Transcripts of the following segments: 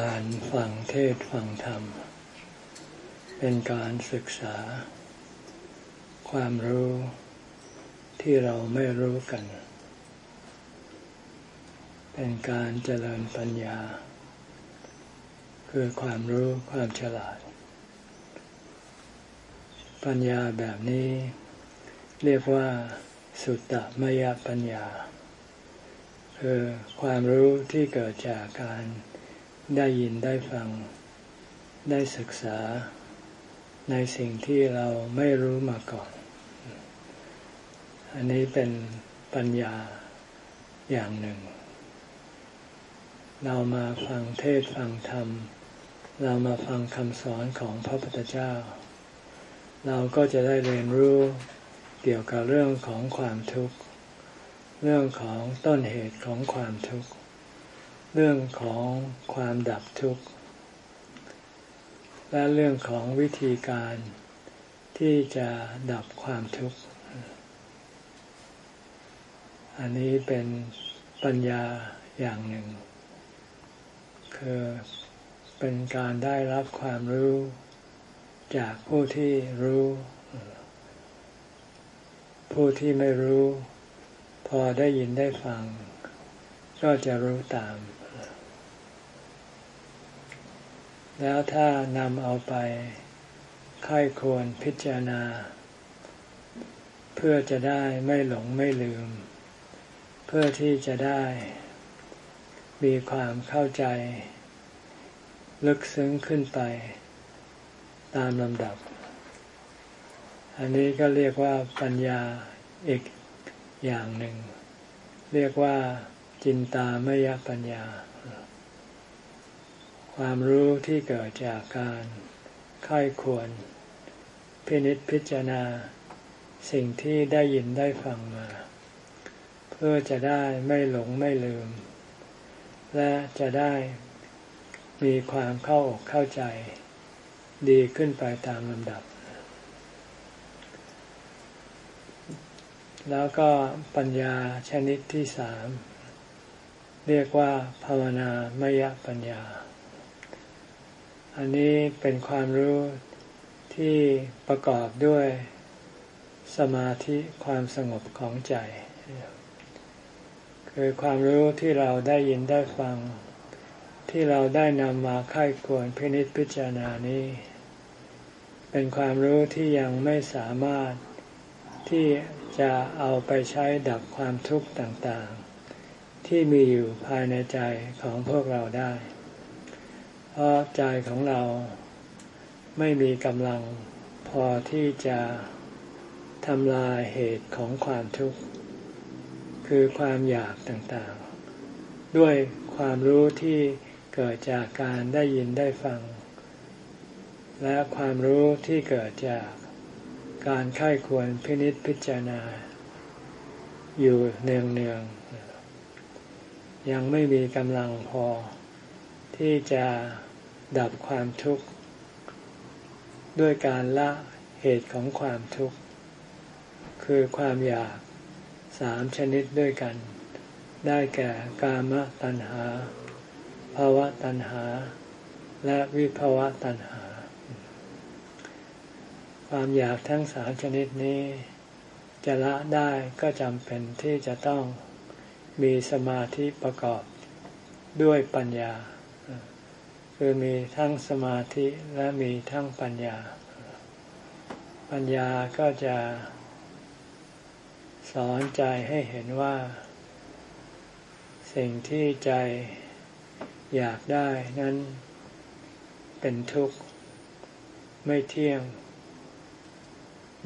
การฟังเทศฟังธรรม เป็นการศึกษา ความรู้ที่เราไม่รู้กัน เป็นการเจริญปัญญา คือความรู้ความฉลาด ปัญญาแบบนี้ เรียกว่า สุตตมยปัญญา คือความรู้ที่เกิดจากการ ได้ยินได้ฟัง ได้ศึกษา ในสิ่งที่เราไม่รู้มาก่อน อันนี้เป็นปัญญาอย่างหนึ่ง เรามาฟังเทศฟังธรรม เรามาฟังคำสอนของพระพุทธเจ้า เราก็จะได้เรียนรู้เกี่ยวกับเรื่องของความทุกข์ เรื่องของต้นเหตุของความทุกข์ เรื่องของความดับทุกข์ และเรื่องของวิธีการที่จะดับความทุกข์ อันนี้เป็นปัญญาอย่างหนึ่ง คือเป็นการได้รับความรู้จากผู้ที่รู้ ผู้ที่ไม่รู้ พอได้ยินได้ฟัง ก็จะรู้ตาม แล้วถ้านำเอาไปค่ายควรพิจารณา เพื่อจะได้ไม่หลงไม่ลืม เพื่อที่จะได้ มีความเข้าใจ ลึกซึ้งขึ้นไป ตามลำดับ อันนี้ก็เรียกว่าปัญญาอีกอย่างหนึ่ง เรียกว่าจินตามยปัญญา ความรู้ที่เกิดจากการค่ายควร พินิจพิจารณา สิ่งที่ได้ยินได้ฟังมา เพื่อจะได้ไม่หลงไม่ลืม และจะได้มีความเข้าอกเข้าใจ ดีขึ้นไปตามลำดับ แล้วก็ปัญญาชนิดที่สาม เรียกว่าภาวนามยปัญญา อันนี้เป็นความรู้ที่ประกอบด้วยสมาธิความสงบของใจ คือความรู้ที่เราได้ยินได้ฟัง ที่เราได้นำมาค่ายควรพินิจพิจารณานี้ เป็นความรู้ที่ยังไม่สามารถที่จะเอาไปใช้ดับความทุกข์ต่างๆ ที่มีอยู่ภายในใจของพวกเราได้ เพราะใจของเราไม่มีกำลังพอที่จะทำลายเหตุของความทุกข์ คือความอยากต่างๆ ด้วยความรู้ที่เกิดจากการได้ยินได้ฟัง และความรู้ที่เกิดจากการค่ายควรพินิษพิจารณา อยู่เนืองๆยังไม่มีกำลังพอ ที่จะดับความทุกข์ ด้วยการละเหตุของความทุกข์ คือความอยากสามชนิดด้วยกัน ได้แก่กามตัณหาภาวะตัณหา และวิภาวะตัณหา ความอยากทั้งสามชนิดนี้ จะละได้ก็จำเป็นที่จะต้องมีสมาธิประกอบด้วยปัญญา คือมีทั้งสมาธิและมีทั้งปัญญา ปัญญาก็จะสอนใจให้เห็นว่า สิ่งที่ใจอยากได้นั้นเป็นทุกข์ ไม่เที่ยง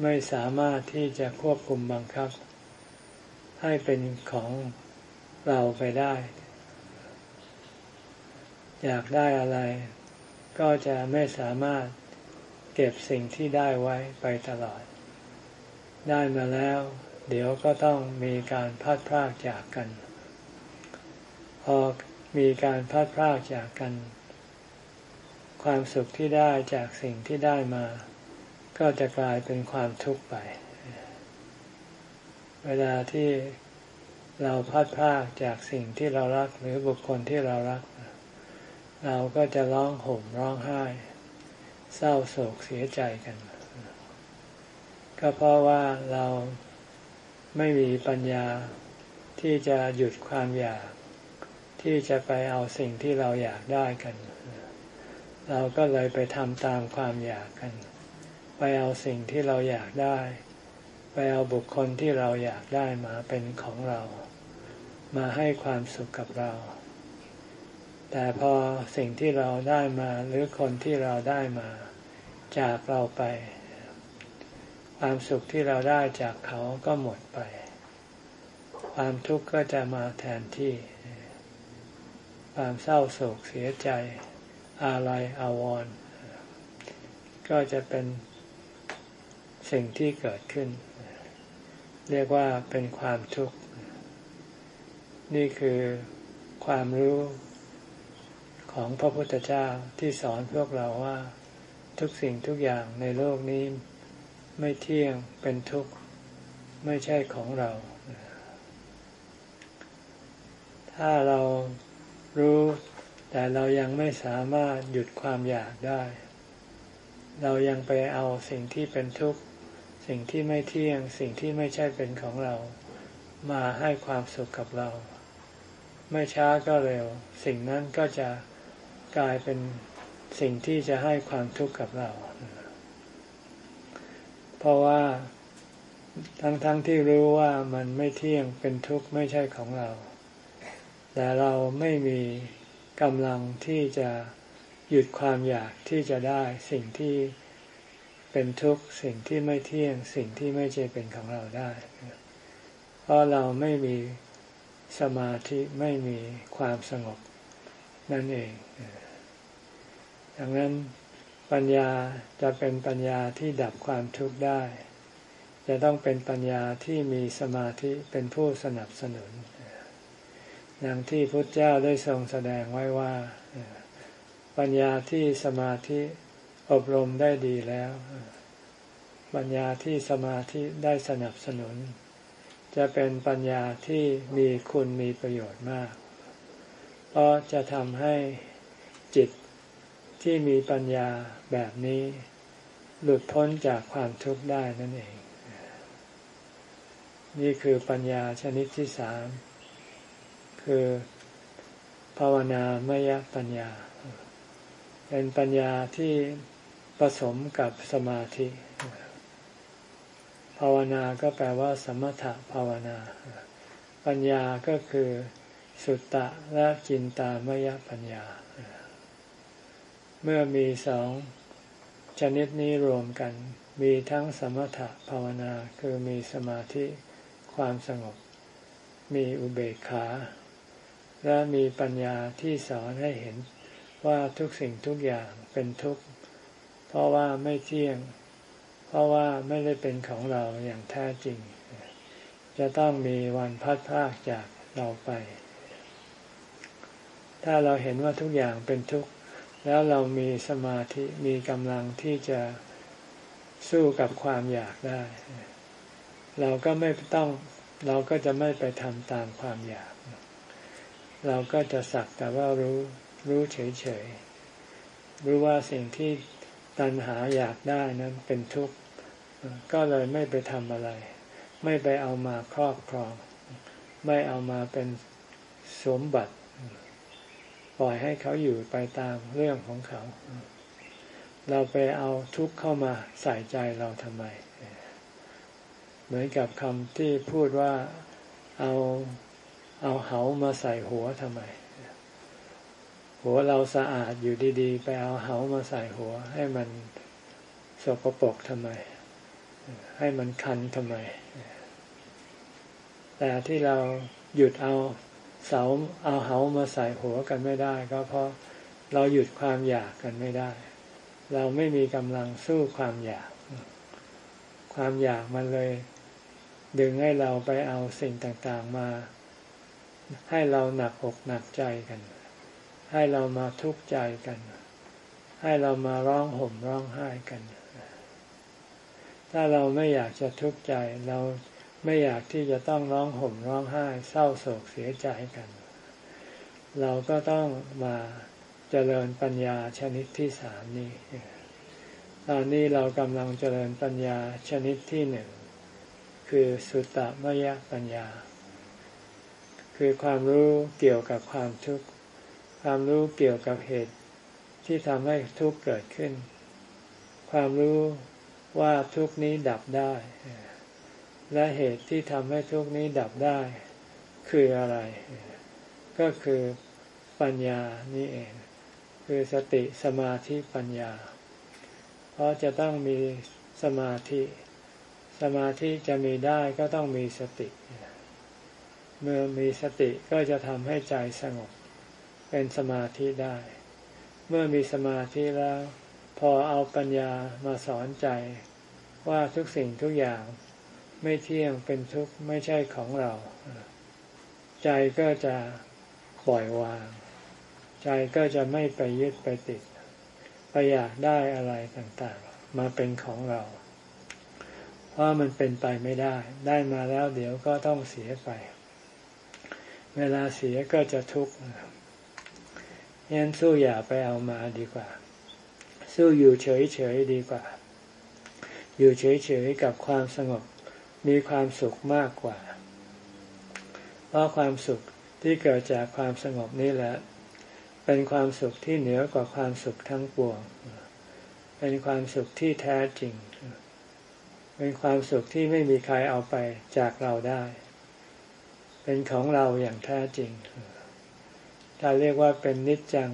ไม่สามารถที่จะควบคุมบังคับ ให้เป็นของเราไปได้ อยากได้อะไร ก็จะไม่สามารถเก็บสิ่งที่ได้ไว้ไปตลอด ได้มาแล้ว เดี๋ยวก็ต้องมีการพัดพรากจากกัน พอมีการพัดพรากจากกัน ความสุขที่ได้จากสิ่งที่ได้มา ก็จะกลายเป็นความทุกข์ไป เวลาที่เราพัดพรากจากสิ่งที่เรารักหรือบุคคลที่เรารักเเราก็จะร้องห่มร้องไห้ เศร้าโศกเสียใจกัน ก็เพราะว่าเราไม่มีปัญญาที่จะหยุดความอยาก ที่จะไปเอาสิ่งที่เราอยากได้กัน เราก็เลยไปทำตามความอยากกัน ไปเอาสิ่งที่เราอยากได้ ไปเอาบุคคลที่เราอยากได้มาเป็นของเรา มาให้ความสุขกับเรา แต่พอสิ่งที่เราได้มาหรือคนที่เราได้มาจากเราไป ความสุขที่เราได้จากเขาก็หมดไป ความทุกข์ก็จะมาแทนที่ ความเศร้าโศกเสียใจอาลัยอาวรณ์ก็จะเป็นสิ่งที่เกิดขึ้น เรียกว่าเป็นความทุกข์ นี่คือความรู้ ของพระพุทธเจ้าที่สอนพวกเราว่าทุกสิ่งทุกอย่างในโลกนี้ ไม่เที่ยงเป็นทุกข์ไม่ใช่ของเรา ถ้าเรารู้แต่เรายังไม่สามารถหยุดความอยากได้ เรายังไปเอาสิ่งที่เป็นทุกข์ สิ่งที่ไม่เที่ยง สิ่งที่ไม่ใช่เป็นของเรา มาให้ความสุขกับเรา ไม่ช้าก็เร็ว สิ่งนั้นก็จะ กลายเป็นสิ่งที่จะให้ความทุกข์กับเรา เพราะว่าทั้งๆทที่รู้ว่ามันไม่เที่ยงเป็นทุกข์ไม่ใช่ของเรา แต่เราไม่มีกำลังที่จะหยุดความอยากที่จะได้สิ่งที่เป็นทุกข์สิ่งที่ไม่เที่ยงสิ่งที่ไม่ใช่เป็นของเราได้ เพราะเราไม่มีสมาธิไม่มีความสงบ นั่นเอง ดังนั้นปัญญาจะเป็นปัญญาที่ดับความทุกข์ได้ จะต้องเป็นปัญญาที่มีสมาธิเป็นผู้สนับสนุนอย่างที่พุทธเจ้าได้ทรงแสดงไว้ว่า ปัญญาที่สมาธิอบรมได้ดีแล้ว ปัญญาที่สมาธิได้สนับสนุน จะเป็นปัญญาที่มีคุณมีประโยชน์มาก ราะจะทำให้จิตที่มีปัญญาแบบนี้ หลุดพ้นจากความทุกข์ได้นั่นเอง นี่คือปัญญาชนิดที่สาม คือภาวนามยปัญญา เป็นปัญญาที่ผสมกับสมาธิ ภาวนาก็แปลว่า สมถะภาวนา ปัญญาก็คือ สุตตะและจินตามยปัญญา เมื่อมีสองชนิดนี้รวมกัน มีทั้งสมถะภาวนาคือมีสมาธิความสงบ มีอุเบกขา และมีปัญญาที่สอนให้เห็นว่าทุกสิ่งทุกอย่างเป็นทุกข์ เพราะว่าไม่เที่ยง เพราะว่าไม่ได้เป็นของเราอย่างแท้จริง จะต้องมีวันพัดพากจากเราไป ถ้าเราเห็นว่าทุกอย่างเป็นทุกข์แล้วเรามีสมาธิมีกำลังที่จะสู้กับความอยากได้ เราก็ไม่ต้องเราก็จะไม่ไปทำตามความอยาก เราก็จะสักแต่ว่ารู้รู้เฉยๆรู้ว่าสิ่งที่ตัณหาอยากได้นั้นเป็นทุกข์ก็เลยไม่ไปทำอะไร ไม่ไปเอามาครอบครอง ไม่เอามาเป็นสมบัติ ปล่อยให้เขาอยู่ไปตามเรื่องของเขา เราไปเอาทุกข์เข้ามาใส่ใจเราทำไม เหมือนกับคำที่พูดว่าเอาเอาเหามาใส่หัวทำไม หัวเราสะอาดอยู่ดีๆ ไปเอาเหามาใส่หัว ให้มันสกปรกทำไม ให้มันคันทำไม แต่ที่เราหยุดเอา เสาเอาเหามาใส่หัวกันไม่ได้ ก็เพราะเราหยุดความอยากกันไม่ได้ เราไม่มีกำลังสู้ความอยาก ความอยากมันเลย ดึงให้เราไปเอาสิ่งต่างๆมา ให้เราหนักอกหนักใจกัน ให้เรามาทุกข์ใจกัน ให้เรามาร้องห่มร้องไห้กัน ถ้าเราไม่อยากจะทุกข์ใจเรา ไม่อยากที่จะต้องร้องห่มร้องไห้ เศร้าโศกเสียใจกัน เราก็ต้องมาเจริญปัญญาชนิดที่สามนี้ ตอนนี้เรากำลังเจริญปัญญาชนิดที่หนึ่งคือสุตตมยปัญญา คือความรู้เกี่ยวกับความทุกข์ความรู้เกี่ยวกับเหตุที่ทำให้ทุกข์เกิดขึ้น ความรู้ว่าทุกข์นี้ดับได้ และเหตุที่ทำให้ทุกนี้ดับได้คืออะไร ก็คือปัญญานี่เอง คือสติสมาธิปัญญา เพราะจะต้องมีสมาธิ สมาธิจะมีได้ก็ต้องมีสติ เมื่อมีสติก็จะทำให้ใจสงบ เป็นสมาธิได้ เมื่อมีสมาธิแล้ว พอเอาปัญญามาสอนใจว่าทุกสิ่งทุกอย่าง ไม่เที่ยงเป็นทุกข์ไม่ใช่ของเรา ใจก็จะปล่อยวาง ใจก็จะไม่ไปยึดไปติด ไปอยากได้อะไรต่างๆ มาเป็นของเรา เพราะมันเป็นไปไม่ได้ ได้มาแล้วเดี๋ยวก็ต้องเสียไป เวลาเสียก็จะทุกข์ยันสู้อย่าไปเอามาดีกว่า สู้อยู่เฉยๆดีกว่า อยู่เฉยๆกับความสงบ มีความสุขมากกว่า เพราะความสุขที่เกิดจากความสงบนี่แหละ เป็นความสุขที่เหนือกว่าความสุขทั้งปวง เป็นความสุขที่แท้จริง เป็นความสุขที่ไม่มีใครเอาไปจากเราได้ เป็นของเราอย่างแท้จริง ถ้าเรียกว่าเป็นนิจจัง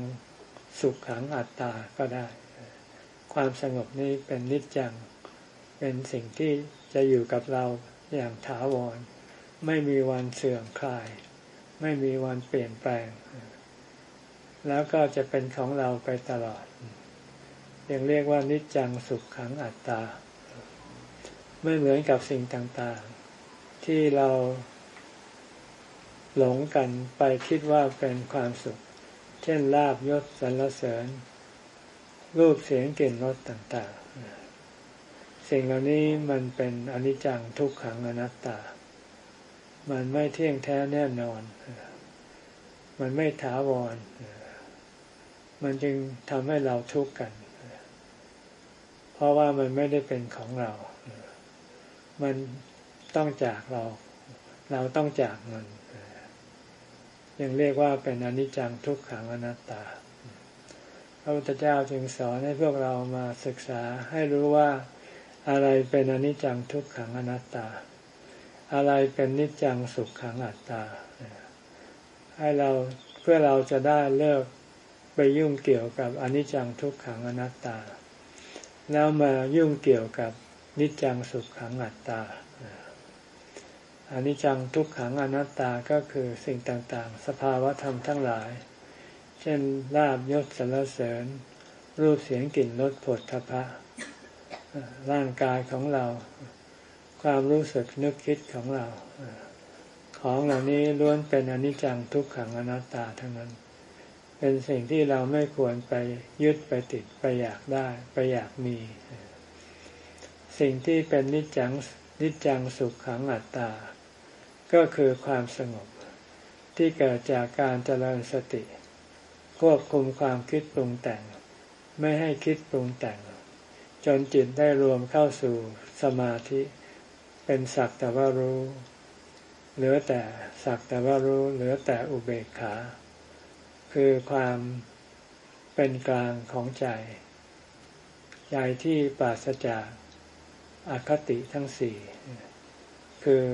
สุขขังอัตตาก็ได้ ความสงบนี้เป็นนิจจัง เป็นสิ่งที่จะอยู่กับเราอย่างถาวร ไม่มีวันเสื่อมคลาย ไม่มีวันเปลี่ยนแปลง แล้วก็จะเป็นของเราไปตลอดยังเรียกว่านิจจังสุขขังอัตตา ไม่เหมือนกับสิ่งต่างๆ ที่เราหลงกันไปคิดว่าเป็นความสุข เช่นลาบยศสรรเสริญรูปเสียงกลิ่นรสต่างๆ สิ่งเหล่านี้มันเป็นอนิจจังทุกขังอนัตตา มันไม่เที่ยงแท้แน่นอน มันไม่ถาวร มันจึงทำให้เราทุกข์กัน เพราะว่ามันไม่ได้เป็นของเรา มันต้องจากเรา เราต้องจากมันยังเรียกว่าเป็นอนิจจังทุกขังอนัตตา พระพุทธเจ้าจึงสอนให้พวกเรามาศึกษาให้รู้ว่า อะไรเป็นอนิจจังทุกขังอนัตตา อะไรเป็นนิจจังสุขขังอัตตา ให้เราเพื่อเราจะได้เลิกไปยุ่งเกี่ยวกับอนิจจังทุกขังอนัตตา แล้วมายุ่งเกี่ยวกับนิจจังสุขขังอัตตาอนิจจังทุกขังอนัตตาก็คือสิ่งต่างๆ สภาวะธรรมทั้งหลาย เช่นลาบยศสรรเสริญ รูปเสียงกลิ่นรสผลทพะ ร่างกายของเรา ความรู้สึกนึกคิดของเรา ของเหล่านี้ล้วนเป็นอนิจจังทุกขังอนัตตาทั้งนั้น เป็นสิ่งที่เราไม่ควรไปยึดไปติดไปอยากได้ไปอยากมี สิ่งที่เป็นนิจจังนิจจังสุขขังอัตตา ก็คือความสงบที่เกิดจากการเจริญสติ ควบคุมความคิดปรุงแต่ง ไม่ให้คิดปรุงแต่ง จนจิตได้รวมเข้าสู่สมาธิ เป็นสักแต่ว่ารู้ เหลือแต่สักแต่ว่ารู้เหลือแต่อุเบกขา คือความเป็นกลางของใจ ใจที่ปราศจากอาคติทั้งสี่คือ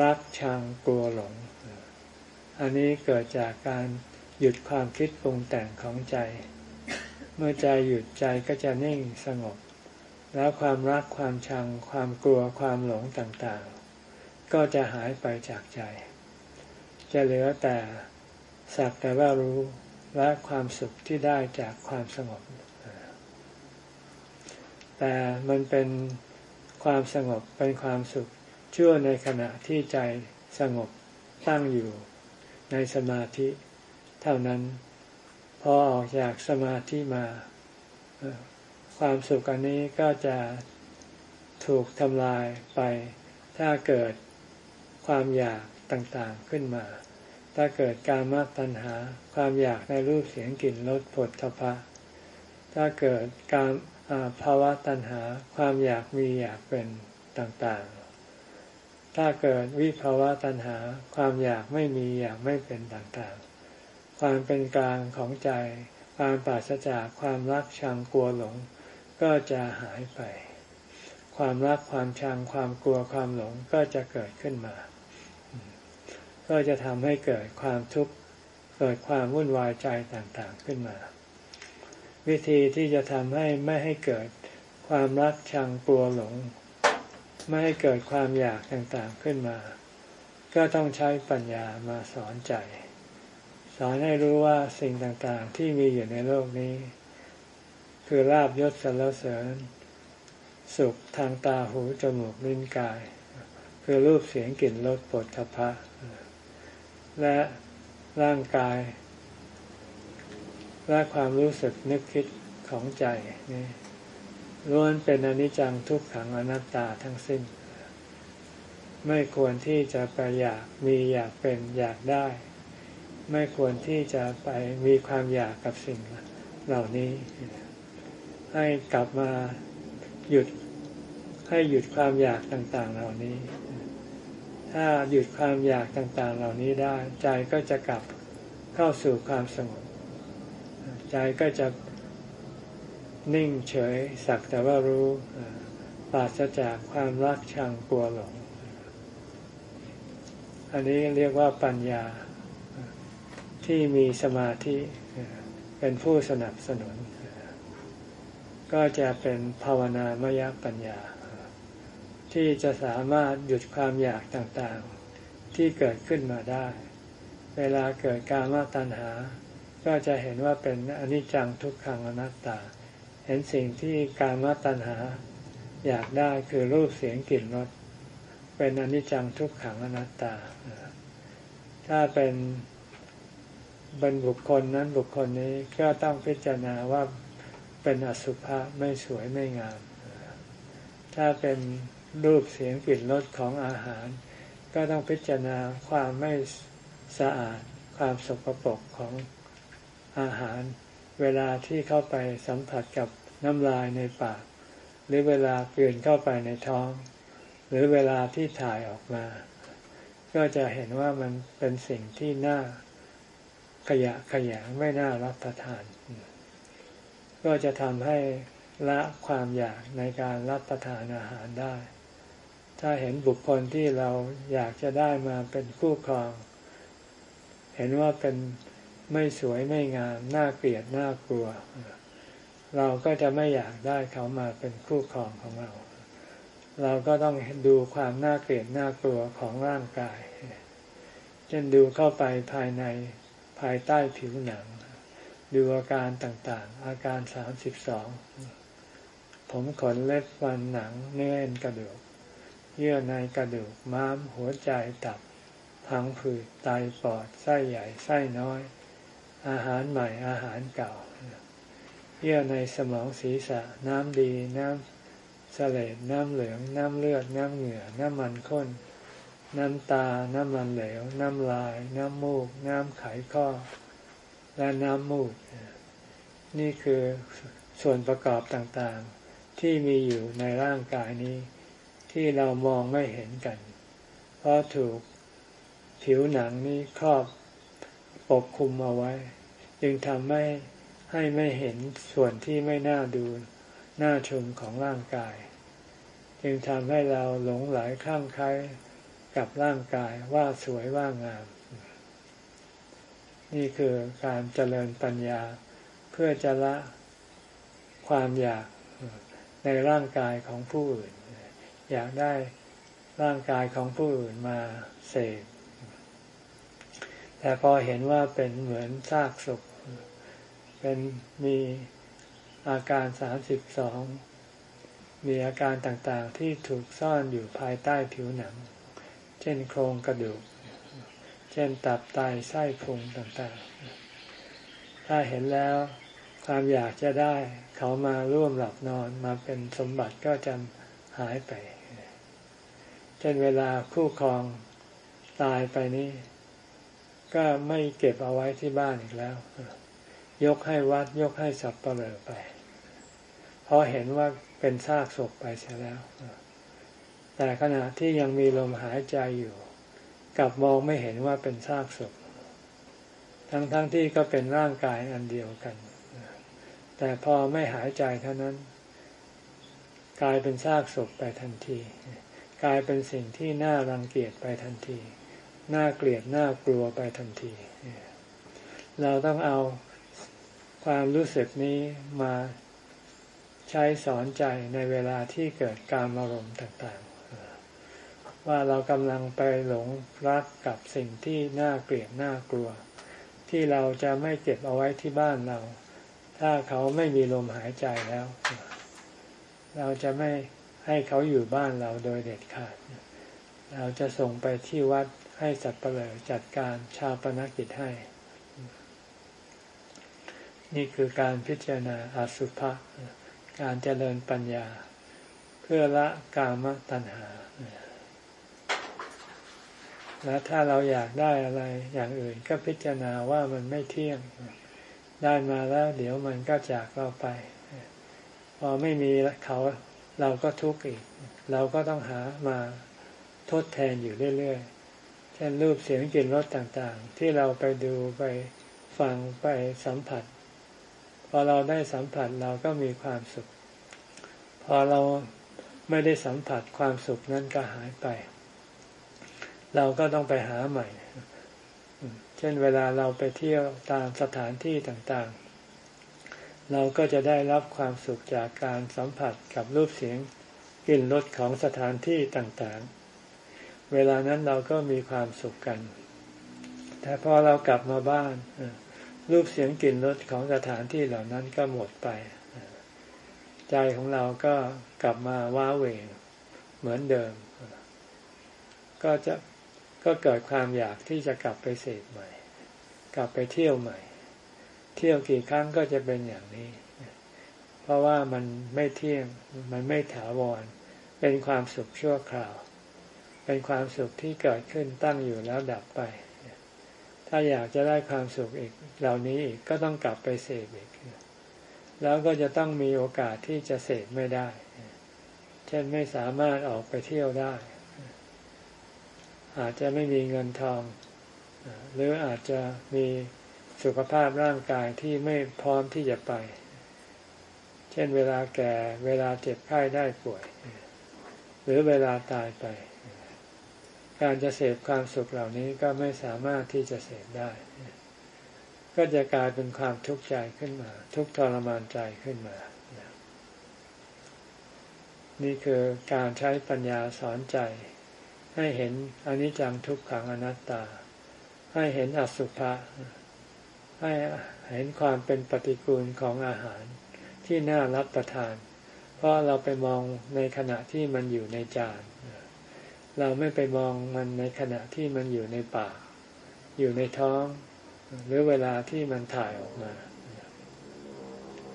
รักชังกลัวหลง อันนี้เกิดจากการหยุดความคิดปรุงแต่งของใจ เมื่อใจหยุดใจก็จะนิ่งสงบ แล้วความรักความชัง ความกลัวความหลงต่างๆ ก็จะหายไปจากใจ จะเหลือแต่สักแต่ว่ารู้และความสุขที่ได้จากความสงบ แต่มันเป็นความสงบเป็นความสุขชั่วในขณะที่ใจสงบตั้งอยู่ในสมาธิเท่านั้น พอออกจากสมาธิมาความสุขอันนี้ก็จะถูกทำลายไปถ้าเกิดความอยากต่างๆขึ้นมา ถ้าเกิดการมาตัณหา ความอยากในรูปเสียงกลิ่นรสผลทพะ ถ้าเกิดการภาวะตัณหา ความอยากมีอยากเป็นต่างๆ ถ้าเกิดวิภาวะตัณหา ความอยากไม่มีอยากไม่เป็นต่างๆ ความเป็นกลางของใจ ความปราศจากความรักชังกลัวหลง ก็จะหายไป ความรักความชังความกลัวความหลงก็จะเกิดขึ้นมา ก็จะทำให้เกิดความทุกข์เกิดความวุ่นวายใจต่างๆขึ้นมา วิธีที่จะทำให้ไม่ให้เกิดความรักชังกลัวหลง ไม่ให้เกิดความอยากต่างๆขึ้นมา ก็ต้องใช้ปัญญามาสอนใจ สอนให้รู้ว่าสิ่งต่างๆ ที่มีอยู่ในโลกนี้ คือลาบยศสรรเสริญ สุขทางตาหูจมูกลิ้นกาย คือรูปเสียงกลิ่นรสปดทพะ และร่างกาย และความรู้สึกนึกคิดของใจนี่ล้วนเป็นอนิจจังทุกขังอนัตตาทั้งสิ้น ไม่ควรที่จะไปอยากมีอยากเป็นอยากได้ ไม่ควรที่จะไปมีความอยากกับสิ่งเหล่านี้ ให้กลับมาหยุดให้หยุดความอยากต่างๆ เหล่านี้ ถ้าหยุดความอยากต่างๆ เหล่านี้ได้ ใจก็จะกลับเข้าสู่ความสงบใจก็จะนิ่งเฉยสักแต่ว่ารู้ปราศจากความรักชังกลัวหลง อันนี้เรียกว่าปัญญา ที่มีสมาธิเป็นผู้สนับสนุน ก็จะเป็นภาวนามยปัญญา ที่จะสามารถหยุดความอยากต่างๆ ที่เกิดขึ้นมาได้ เวลาเกิดการมาตัณหา ก็จะเห็นว่าเป็นอนิจจังทุกขังอนัตตา เห็นสิ่งที่การมาตัณหา อยากได้คือรูปเสียงกลิ่นรสเป็นอนิจจังทุกขังอนัตตา ถ้าเป็น บรรบุคคลนั้นบุคคลนี้ก็ต้องพิจารณาว่าเป็นอสุภะไม่สวยไม่งาม ถ้าเป็นรูปเสียงกลิ่นรสของอาหาร ก็ต้องพิจารณาความไม่สะอาด ความสกปรกของอาหาร เวลาที่เข้าไปสัมผัสกับน้ำลายในปาก หรือเวลาเกลืนเข้าไปในท้อง หรือเวลาที่ถ่ายออกมา ก็จะเห็นว่ามันเป็นสิ่งที่น่า ขยะขยงไม่น่ารับประทาน ก็จะทำให้ละความอยากในการรับประทานอาหารได้ ถ้าเห็นบุคคลที่เราอยากจะได้มาเป็นคู่ครอง เห็นว่าเป็นไม่สวยไม่งามน่าเกลียดน่ากลัว เราก็จะไม่อยากได้เขามาเป็นคู่ครองของเรา เราก็ต้องดูความน่าเกลียดน่ากลัวของร่างกาย เช่นดูเข้าไปภายใน ภายใต้ผิวหนัง ดูอาการต่างๆ อาการสามสิบสองผมขนเล็บฟันหนังเนื้อเอ็นกระดูก เยื่อในกระดูกม้าม หัวใจตับพังผืดไตปอดไส้ใหญ่ไส้น้อย อาหารใหม่อาหารเก่า เยื่อในสมองศีรษะ น้ำดี น้ำเสลดน้ำเหลือง น้ำเลือด น้ำเหงื่อ น้ำมันข้น น้ำตา น้ำมันเหลว น้ำลาย น้ำมูก น้ำไขข้อ และน้ำมูก นี่คือส่วนประกอบต่างๆ ที่มีอยู่ในร่างกายนี้ ที่เรามองไม่เห็นกัน เพราะถูกผิวหนังนี้ครอบปกคุมเอาไว้ จึงทำให้ให้ไม่เห็นส่วนที่ไม่น่าดูน่าชมของร่างกาย จึงทำให้เราหลงไหลข้างใคร กับร่างกายว่าสวยว่างาม นี่คือการเจริญปัญญาเพื่อจะละความอยากในร่างกายของผู้อื่น อยากได้ร่างกายของผู้อื่นมาเสพแต่พอเห็นว่าเป็นเหมือนซากศพเป็นมีอาการสามสิบสองมีอาการต่างๆที่ถูกซ่อนอยู่ภายใต้ผิวหนัง เช่นโครงกระดูก เช่นตับไตไส้พุงต่างๆ ถ้าเห็นแล้วความอยากจะได้เขามาร่วมหลับนอนมาเป็นสมบัติก็จะหายไป เช่นเวลาคู่ครองตายไปนี้ก็ไม่เก็บเอาไว้ที่บ้านอีกแล้ว ยกให้วัดยกให้สับเปลือไป เพราะเห็นว่าเป็นซากศพไปเสียแล้ว แต่ขณะที่ยังมีลมหายใจอยู่ กลับมองไม่เห็นว่าเป็นซากศพ ทั้งๆทที่ก็เป็นร่างกายอันเดียวกัน แต่พอไม่หายใจเท่านั้น กลายเป็นซากศพไปทันที กลายเป็นสิ่งที่น่ารังเกียจไปทันที น่าเกลียดน่ากลัวไปทันที เราต้องเอาความรู้สึกนี้มาใช้สอนใจในเวลาที่เกิดการอารมณ์ต่างๆ ว่าเรากำลังไปหลงรักกับสิ่งที่น่าเกลียดน่ากลัว ที่เราจะไม่เก็บเอาไว้ที่บ้านเรา ถ้าเขาไม่มีลมหายใจแล้ว เราจะไม่ให้เขาอยู่บ้านเราโดยเด็ดขาด เราจะส่งไปที่วัดให้สัตว์เปลือจัดการชาปนกิจให้ นี่คือการพิจารณาอสุภะการเจริญปัญญา เพื่อละกามตัณหา และถ้าเราอยากได้อะไรอย่างอื่นก็พิจารณาว่ามันไม่เที่ยง ได้มาแล้ว เดี๋ยวมันก็จากเราไป พอไม่มีเขาเราก็ทุกข์อีก เราก็ต้องหามาทดแทนอยู่เรื่อยๆ เช่นรูปเสียงกลิ่นรสต่างๆ ที่เราไปดูไปฟังไปสัมผัส พอเราได้สัมผัสเราก็มีความสุข พอเราไม่ได้สัมผัสความสุขนั้นก็หายไป เราก็ต้องไปหาใหม่ เช่นเวลาเราไปเที่ยวตามสถานที่ต่างๆ เราก็จะได้รับความสุขจากการสัมผัสกับรูปเสียงกลิ่นรสของสถานที่ต่างๆ เวลานั้นเราก็มีความสุขกัน แต่พอเรากลับมาบ้าน รูปเสียงกลิ่นรสของสถานที่เหล่านั้นก็หมดไป ใจของเราก็กลับมาว้าเหวเหมือนเดิม ก็จะ ก็เกิดความอยากที่จะกลับไปเสพใหม่ กลับไปเที่ยวใหม่ เที่ยวกี่ครั้งก็จะเป็นอย่างนี้ เพราะว่ามันไม่เที่ยง มันไม่ถาวร เป็นความสุขชั่วคราว เป็นความสุขที่เกิดขึ้นตั้งอยู่แล้วดับไป ถ้าอยากจะได้ความสุขอีกเหล่านี้อีกก็ต้องกลับไปเสพอีก แล้วก็จะต้องมีโอกาสที่จะเสพไม่ได้ เช่นไม่สามารถออกไปเที่ยวได้ อาจจะไม่มีเงินทอง หรืออาจจะมีสุขภาพร่างกายที่ไม่พร้อมที่จะไป เช่นเวลาแก่เวลาเจ็บไข้ได้ป่วย หรือเวลาตายไป การจะเสพความสุขเหล่านี้ก็ไม่สามารถที่จะเสพได้ ก็จะกลายเป็นความทุกข์ใจขึ้นมา ทุกทรมานใจขึ้นมา นี่คือการใช้ปัญญาสอนใจ ให้เห็นอนิจจังทุกขังอนัตตา ให้เห็นอสุภะให้เห็นความเป็นปฏิกูลของอาหารที่น่ารับประทาน เพราะเราไปมองในขณะที่มันอยู่ในจาน เราไม่ไปมองมันในขณะที่มันอยู่ในปาก อยู่ในท้อง หรือเวลาที่มันถ่ายออกมา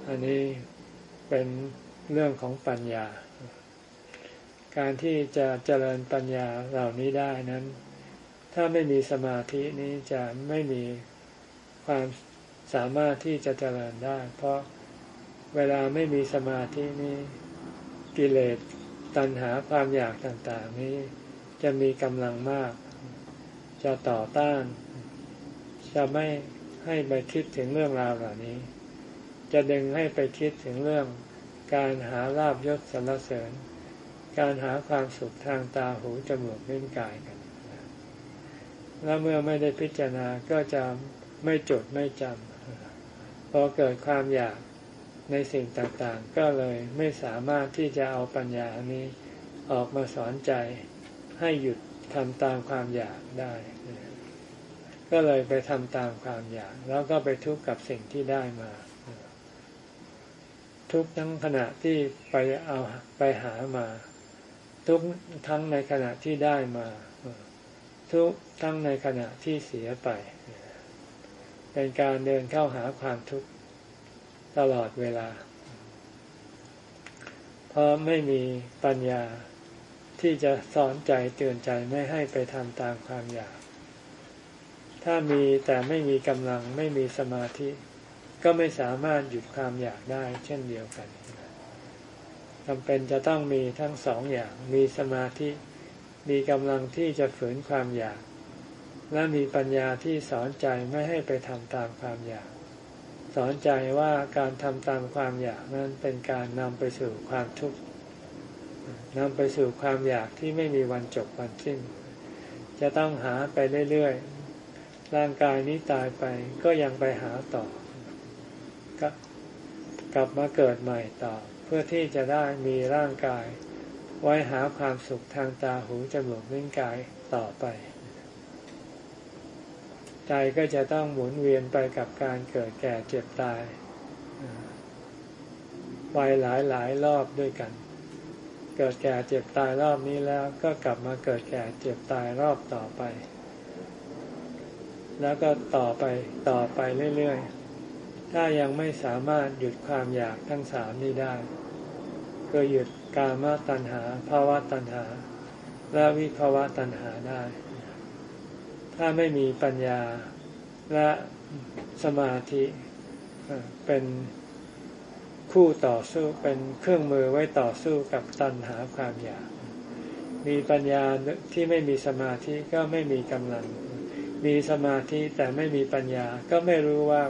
อันนี้เป็นเรื่องของปัญญา การที่จะเจริญปัญญาเหล่านี้ได้นั้น ถ้าไม่มีสมาธินี้จะไม่มีความสามารถที่จะเจริญได้ เพราะเวลาไม่มีสมาธินี้กิเลสตัณหาความอยากต่างๆ นี้จะมีกำลังมาก จะต่อต้าน จะไม่ให้ไปคิดถึงเรื่องราวเหล่านี้ จะดึงให้ไปคิดถึงเรื่องการหาลาบยศสรรเสริญ การหาความสุขทางตาหูจมูกลิ้นกายกัน แล้วเมื่อไม่ได้พิจารณาก็จะไม่จดไม่จำพอเกิดความอยากในสิ่งต่างๆ ก็เลยไม่สามารถที่จะเอาปัญญานี้ออกมาสอนใจให้หยุดทำตามความอยากได้ ก็เลยไปทำตามความอยาก แล้วก็ไปทุกข์กับสิ่งที่ได้มา ทุกทั้งขณะที่ไปเอาไปหามา ทุกทั้งในขณะที่ได้มา ทุกทั้งในขณะที่เสียไป เป็นการเดินเข้าหาความทุกข์ตลอดเวลา เพราะไม่มีปัญญาที่จะสอนใจเตือนใจไม่ให้ไปทำตามความอยาก ถ้ามีแต่ไม่มีกำลังไม่มีสมาธิ ก็ไม่สามารถหยุดความอยากได้เช่นเดียวกัน จำเป็นจะต้องมีทั้งสองอย่าง มีสมาธิ มีกำลังที่จะฝืนความอยาก และมีปัญญาที่สอนใจไม่ให้ไปทำตามความอยาก สอนใจว่าการทำตามความอยากนั้นเป็นการนำไปสู่ความทุกข์นำไปสู่ความอยากที่ไม่มีวันจบวันสิ้น จะต้องหาไปเรื่อยๆ ร่างกายนี้ตายไปก็ยังไปหาต่อกลับมาเกิดใหม่ต่อ เพื่อที่จะได้มีร่างกาย ไว้หาความสุขทางตาหูจมูกลิ้นกายต่อไป ใจก็จะต้องหมุนเวียนไปกับการเกิดแก่เจ็บตายไปหลายหลายรอบด้วยกัน เกิดแก่เจ็บตายรอบนี้แล้วก็กลับมาเกิดแก่เจ็บตายรอบต่อไป แล้วก็ต่อไปต่อไปเรื่อยๆ ถ้ายังไม่สามารถหยุดความอยากทั้งสามนี้ได้ ก็หยุดกามตัณหาภาวะตัณหา และวิภาวะตัณหาได้ ถ้าไม่มีปัญญาและสมาธิเป็นคู่ต่อสู้เป็นเครื่องมือไว้ต่อสู้กับตัณหาความอยาก มีปัญญาที่ไม่มีสมาธิก็ไม่มีกำลัง มีสมาธิแต่ไม่มีปัญญาก็ไม่รู้ว่า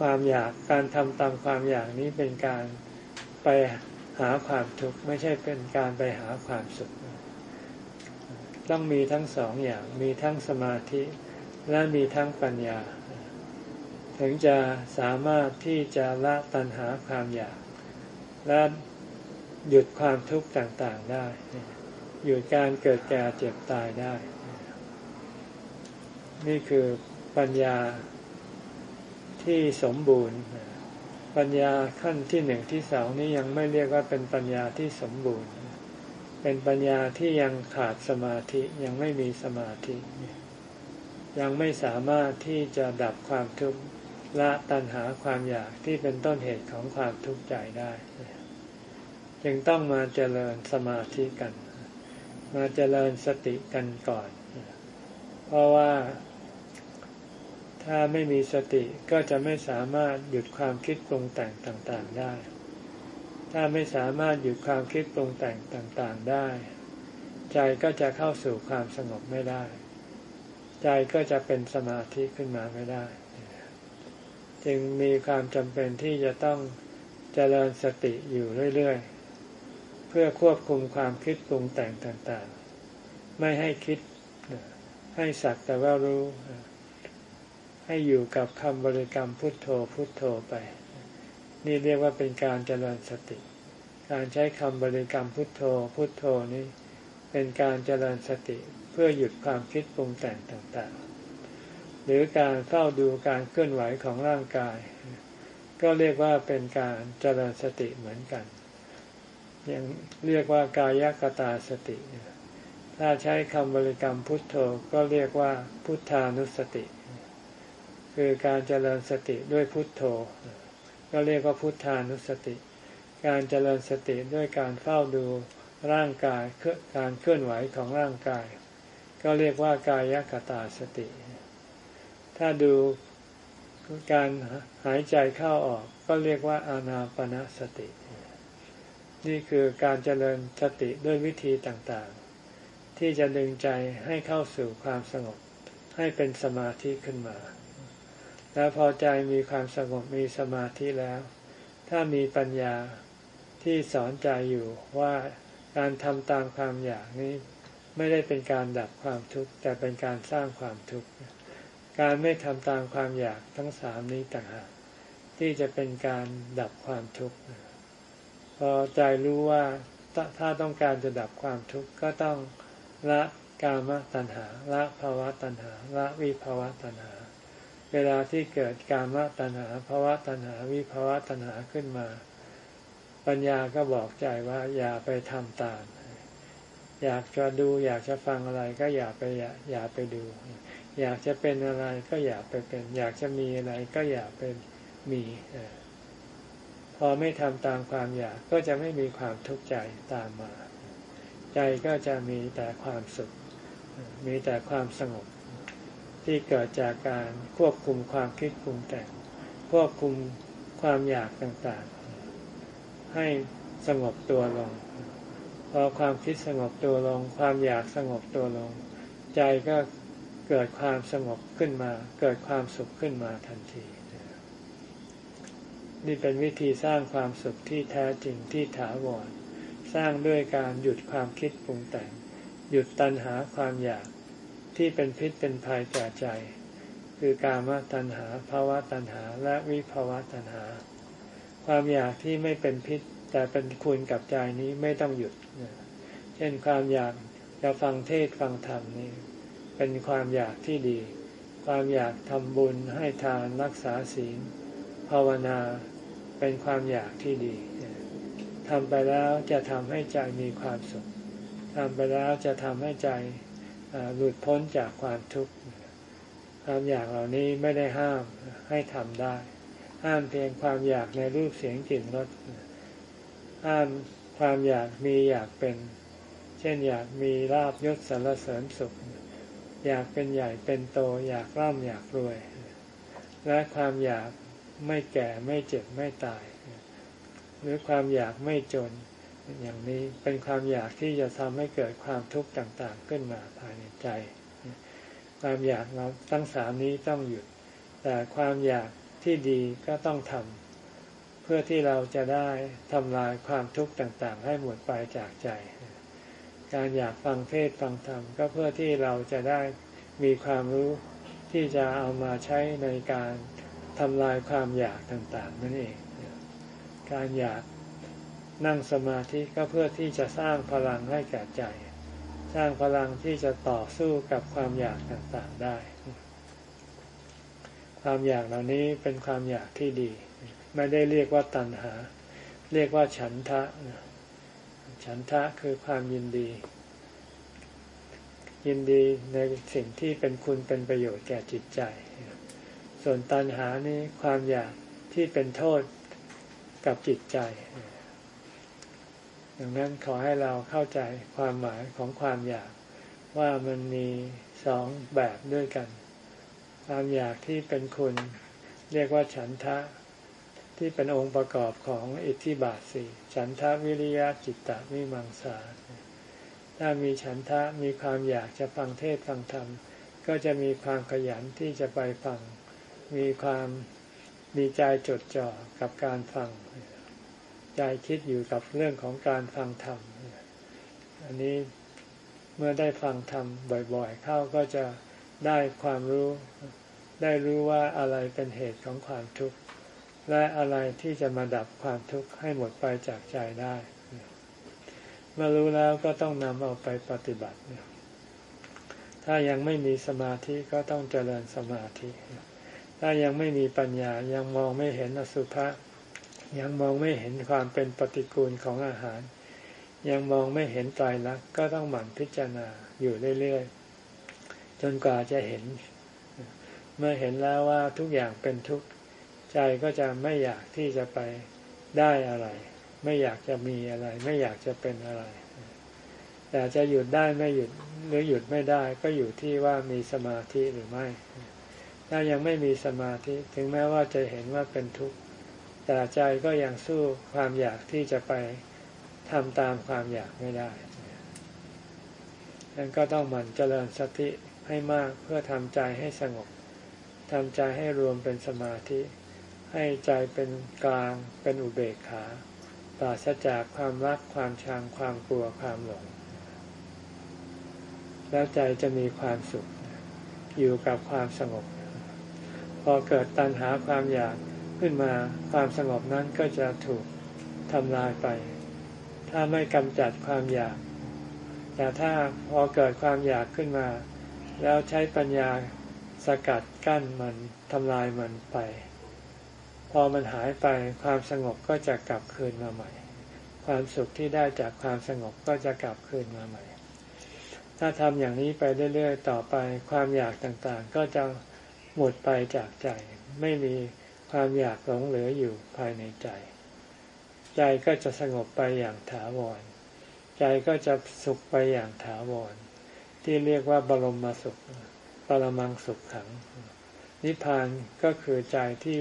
ความอยากการทำตามความอยากนี้เป็นการไปหาความทุกข์ไม่ใช่เป็นการไปหาความสุข ต้องมีทั้งสองอย่างมีทั้งสมาธิและมีทั้งปัญญา ถึงจะสามารถที่จะละตัณหาความอยาก และหยุดความทุกข์ต่างๆได้ หยุดการเกิดแก่เจ็บตายได้ นี่คือปัญญา ที่สมบูรณ์ ปัญญาขั้นที่หนึ่งที่สองนี้ยังไม่เรียกว่าเป็นปัญญาที่สมบูรณ์ เป็นปัญญาที่ยังขาดสมาธิยังไม่มีสมาธิ ยังไม่สามารถที่จะดับความทุกข์ละตัณหาความอยากที่เป็นต้นเหตุของความทุกข์ใจได้ จึงต้องมาเจริญสมาธิกัน มาเจริญสติกันก่อน เพราะว่า ถ้าไม่มีสติก็จะไม่สามารถหยุดความคิดปรุงแต่งต่างๆได้ ถ้าไม่สามารถหยุดความคิดปรุงแต่งต่างๆได้ ใจก็จะเข้าสู่ความสงบไม่ได้ ใจก็จะเป็นสมาธิขึ้นมาไม่ได้ จึงมีความจำเป็นที่จะต้องเจริญสติอยู่เรื่อยๆ เพื่อควบคุมความคิดปรุงแต่งต่างๆ ไม่ให้คิดให้สักแต่ว่ารู้ ให้อยู่กับคำบริกรรมพุทโธพุทโธไป นี่เรียกว่าเป็นการเจริญสติ การใช้คำบริกรรมพุทโธพุทโธนี้ เป็นการเจริญสติเพื่อหยุดความคิดปรุงแต่งต่างๆ หรือการเฝ้าดูการเคลื่อนไหวของร่างกาย ก็เรียกว่าเป็นการเจริญสติเหมือนกัน ยังเรียกว่ากายกตาสติ ถ้าใช้คำบริกรรมพุทโธก็เรียกว่าพุทธานุสติ คือการเจริญสติด้วยพุทโธ ก็เรียกว่าพุทธานุสติ การเจริญสติด้วยการเฝ้าดูร่างกายการเคลื่อนไหวของร่างกาย ก็เรียกว่ากายกตาสติ ถ้าดูการหายใจเข้าออกก็เรียกว่าอานาปนาสติ นี่คือการเจริญสติด้วยวิธีต่างๆ ที่จะดึงใจให้เข้าสู่ความสงบให้เป็นสมาธิขึ้นมา แล้วพอใจมีความสงบมีสมาธิแล้ว ถ้ามีปัญญาที่สอนใจอยู่ว่าการทำตามความอยากนี้ ไม่ได้เป็นการดับความทุกข์แต่เป็นการสร้างความทุกข์การไม่ทำตามความอยากทั้งสามนี้ต่างหากที่จะเป็นการดับความทุกข์พอใจรู้ว่าถ้าต้องการจะดับความทุกข์ก็ต้องละกามตัณหาละภาวะตัณหาละวิภาวะตัณหา เวลาที่เกิดกามตัณหาภาวะตัณหาวิภาวะตัณหาขึ้นมา ปัญญาก็บอกใจว่าอย่าไปทำตาม อยากจะดูอยากจะฟังอะไรก็อย่าไปอย่าไปดู อยากจะเป็นอะไรก็อย่าไปเป็น อยากจะมีอะไรก็อย่าเป็นมีพอไม่ทำตามความอยากก็จะไม่มีความทุกข์ใจตามมา ใจก็จะมีแต่ความสุข มีแต่ความสงบ ที่เกิดจากการควบคุมความคิดปรุงแต่ง ควบคุมความอยากต่างๆ ให้สงบตัวลง พอความคิดสงบตัวลง ความอยากสงบตัวลง ใจก็เกิดความสงบขึ้นมา เกิดความสุขขึ้นมาทันที นี่เป็นวิธีสร้างความสุขที่แท้จริงที่ถาวร สร้างด้วยการหยุดความคิดปรุงแต่ง หยุดตัณหาความอยาก ที่เป็นพิษเป็นภัยแก่ใจ คือกามตัณหาภาวะตัณหา และวิภาวะตัณหา ความอยากที่ไม่เป็นพิษแต่เป็นคุณกับใจนี้ไม่ต้องหยุด เช่นความอยากจะฟังเทศฟังธรรมนี่เป็นความอยากที่ดี ความอยากทำบุญให้ทานรักษาศีล ภาวนาเป็นความอยากที่ดีทำไปแล้วจะทำให้ใจมีความสุขทำไปแล้วจะทำให้ใจ หลุดพ้นจากความทุกข์ความอยากเหล่านี้ไม่ได้ห้ามให้ทำได้ ห้ามเพียงความอยากในรูปเสียงกลิ่นรสห้ามความอยากมีอยากเป็น เช่นอยากมีลาบยศสรรเสริญสุข อยากเป็นใหญ่เป็นโต อยากร่ำอยากรวย และความอยากไม่แก่ไม่เจ็บไม่ตาย หรือความอยากไม่จน อย่างนี้เป็นความอยากที่จะทำให้เกิดความทุกข์ต่าง ๆ ขึ้นมาภายในใจ ความอยากเราทั้งสามนี้ต้องหยุด แต่ความอยากที่ดีก็ต้องทำเพื่อที่เราจะได้ทำลายความทุกข์ต่าง ๆ ให้หมดไปจากใจ การอยากฟังเทศฟังธรรมก็เพื่อที่เราจะได้มีความรู้ที่จะเอามาใช้ในการทำลายความอยากต่าง ๆ นั่นเอง การอยาก นั่งสมาธิก็เพื่อที่จะสร้างพลังให้แก่ใจ สร้างพลังที่จะต่อสู้กับความอยากต่างๆได้ ความอยากเหล่านี้เป็นความอยากที่ดี ไม่ได้เรียกว่าตัณหา เรียกว่าฉันทะ ฉันทะคือความยินดี ยินดีในสิ่งที่เป็นคุณเป็นประโยชน์แก่จิตใจ ส่วนตัณหานี้ความอยากที่เป็นโทษกับจิตใจ ดังนั้นขอให้เราเข้าใจความหมายของความอยาก ว่ามันมีสองแบบด้วยกัน ความอยากที่เป็นคุณ เรียกว่าฉันทะ ที่เป็นองค์ประกอบของอิทธิบาทสี่ฉันทะวิริยะจิตตะวิมังสาถ้ามีฉันทะมีความอยากจะฟังเทศฟังธรรม ก็จะมีความขยันที่จะไปฟัง มีความมีใจจดจ่อกับการฟัง ใจคิดอยู่กับเรื่องของการฟังธรรม อันนี้เมื่อได้ฟังธรรมบ่อยๆ เข้าก็จะได้ความรู้ ได้รู้ว่าอะไรเป็นเหตุของความทุกข์ และอะไรที่จะมาดับความทุกข์ให้หมดไปจากใจได้ เมื่อรู้แล้วก็ต้องนำเอาไปปฏิบัติ ถ้ายังไม่มีสมาธิก็ต้องเจริญสมาธิ ถ้ายังไม่มีปัญญายังมองไม่เห็นอสุภะ ยังมองไม่เห็นความเป็นปฏิกูลของอาหาร ยังมองไม่เห็นตายรักก็ต้องหมั่นพิจารณาอยู่เรื่อยๆ จนกว่าจะเห็น เมื่อเห็นแล้วว่าทุกอย่างเป็นทุกข์ใจก็จะไม่อยากที่จะไปได้อะไร ไม่อยากจะมีอะไร ไม่อยากจะเป็นอะไรแต่จะหยุดได้ไม่หยุดหรือหยุดไม่ได้ก็อยู่ที่ว่ามีสมาธิหรือไม่ ถ้ายังไม่มีสมาธิ ถึงแม้ว่าจะเห็นว่าเป็นทุกข์ แต่ใจก็ยังสู้ความอยากที่จะไปทำตามความอยากไม่ได้ดังนั้นก็ต้องหมั่นเจริญสติให้มากเพื่อทำใจให้สงบทำใจให้รวมเป็นสมาธิ ให้ใจเป็นกลางเป็นอุเบกขาปราศจากความรักความชังความกลัวความหลง แล้วใจจะมีความสุข อยู่กับความสงบ พอเกิดตัณหาความอยาก ขึ้นมาความสงบนั้นก็จะถูกทำลายไป ถ้าไม่กำจัดความอยาก แต่ถ้าพอเกิดความอยากขึ้นมา แล้วใช้ปัญญาสกัดกั้นมันทำลายมันไป พอมันหายไปความสงบก็จะกลับคืนมาใหม่ ความสุขที่ได้จากความสงบก็จะกลับคืนมาใหม่ ถ้าทำอย่างนี้ไปเรื่อยๆ ต่อไป ความอยากต่างๆ ก็จะหมดไปจากใจไม่มี ความอยากหลงเหลืออยู่ภายในใจ ใจก็จะสงบไปอย่างถาวร ใจก็จะสุขไปอย่างถาวร ที่เรียกว่าบรมมาสุข ปรมังสุขขัง นิพพานก็คือใจที่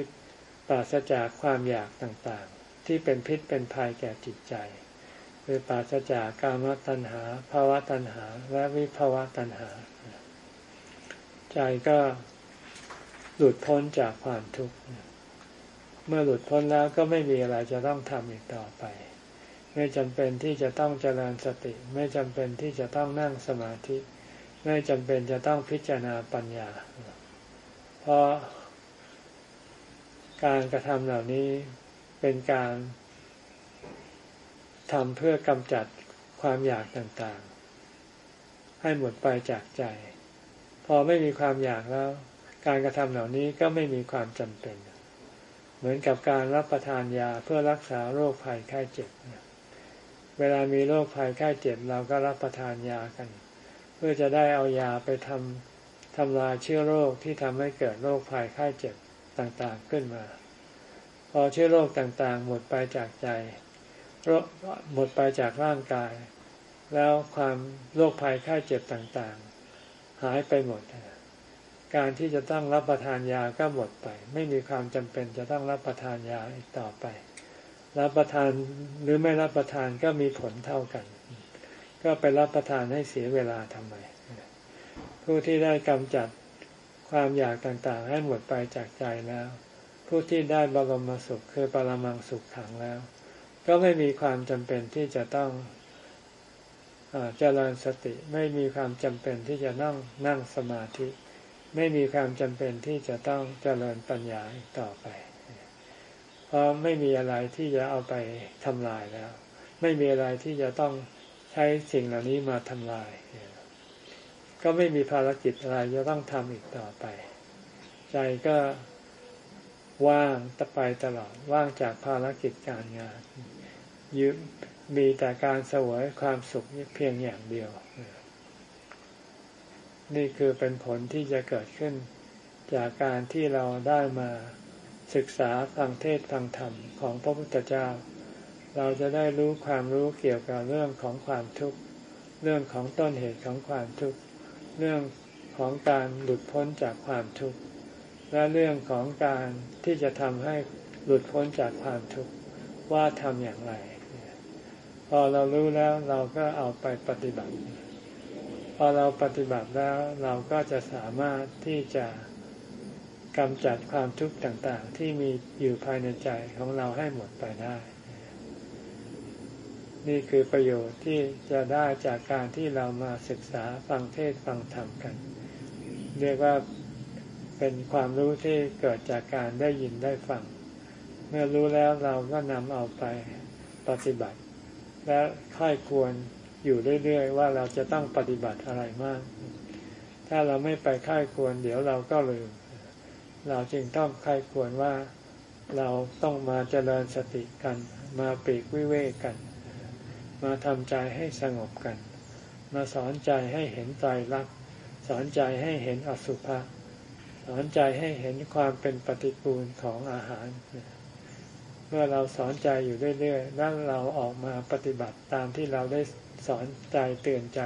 ปราศจากความอยากต่างๆ ที่เป็นพิษเป็นภัยแก่จิตใจ คือปราศจากกามตัณหาภาวะตัณหา และวิภาวะตัณหา ใจก็หลุดพ้นจากความทุกข์ เมื่อหลุดพ้นแล้วก็ไม่มีอะไรจะต้องทำอีกต่อไป ไม่จำเป็นที่จะต้องเจริญสติ ไม่จำเป็นที่จะต้องนั่งสมาธิ ไม่จำเป็นจะต้องพิจารณาปัญญา เพราะการกระทำเหล่านี้เป็นการทำเพื่อกำจัดความอยากต่างๆ ให้หมดไปจากใจ พอไม่มีความอยากแล้ว การกระทำเหล่านี้ก็ไม่มีความจำเป็น เหมือนกับการรับประทานยาเพื่อรักษาโรคภัยไข้เจ็บ เวลามีโรคภัยไข้เจ็บเราก็รับประทานยากัน เพื่อจะได้เอายาไปทำทำลายเชื้อโรคที่ทำให้เกิดโรคภัยไข้เจ็บต่างๆขึ้นมา พอเชื้อโรคต่างๆ หมดไปจากใจโรคหมดไปจากร่างกาย แล้วความโรคภัยไข้เจ็บต่างๆ หายไปหมด การที่จะต้องรับประทานยาก็หมดไป ไม่มีความจำเป็นจะต้องรับประทานยาอีกต่อไป รับประทานหรือไม่รับประทานก็มีผลเท่ากัน ก็ไปรับประทานให้เสียเวลาทำไม ผู้ที่ได้กำจัดความอยากต่างๆ ให้หมดไปจากใจแล้ว ผู้ที่ได้บรมสุขคือปรมังสุขขังแล้ว ก็ไม่มีความจำเป็นที่จะต้องเจริญสติไม่มีความจำเป็นที่จะนั่งนั่งสมาธิ ไม่มีความจำเป็นที่จะต้องเจริญปัญญาต่อไป เพราะไม่มีอะไรที่จะเอาไปทำลายแล้ว ไม่มีอะไรที่จะต้องใช้สิ่งเหล่านี้มาทำลาย ก็ไม่มีภารกิจอะไรจะต้องทำอีกต่อไป ใจก็ว่างตะไปตลอดว่างจากภารกิจการงานยึมีแต่การสวยความสุขเพียงอย่างเดียว นี่คือเป็นผลที่จะเกิดขึ้น จากการที่เราได้มาศึกษาฟังเทศฟังธรรมของพระพุทธเจ้า เราจะได้รู้ความรู้เกี่ยวกับเรื่องของความทุกข์เรื่องของต้นเหตุของความทุกข์เรื่องของการหลุดพ้นจากความทุกข์และเรื่องของการที่จะทำให้หลุดพ้นจากความทุกข์ว่าทำอย่างไร พอเรารู้แล้วเราก็เอาไปปฏิบัติ พอเราปฏิบัติแล้วเราก็จะสามารถที่จะกำจัดความทุกข์ต่างๆ ที่มีอยู่ภายในใจของเราให้หมดไปได้ นี่คือประโยชน์ที่จะได้จากการที่เรามาศึกษาฟังเทศฟังธรรมกัน เรียกว่าเป็นความรู้ที่เกิดจากการได้ยินได้ฟัง เมื่อรู้แล้วเราก็นำเอาไปปฏิบัติ และค่อยควร อยู่เรื่อยๆว่าเราจะต้องปฏิบัติอะไรมาก ถ้าเราไม่ไปค่ายควร เดี๋ยวเราก็ลืม เราจึงต้องค่ายควรว่าเราต้องมาเจริญสติกัน มาปีกวิเวกกัน มาทำใจให้สงบกัน มาสอนใจให้เห็นใจรัก สอนใจให้เห็นอสุภะสอนใจให้เห็นความเป็นปฏิกูลของอาหารเมื่อเราสอนใจอยู่เรื่อยๆแล้วเราออกมาปฏิบัติตามที่เราได้ สอนใจเตือนใจ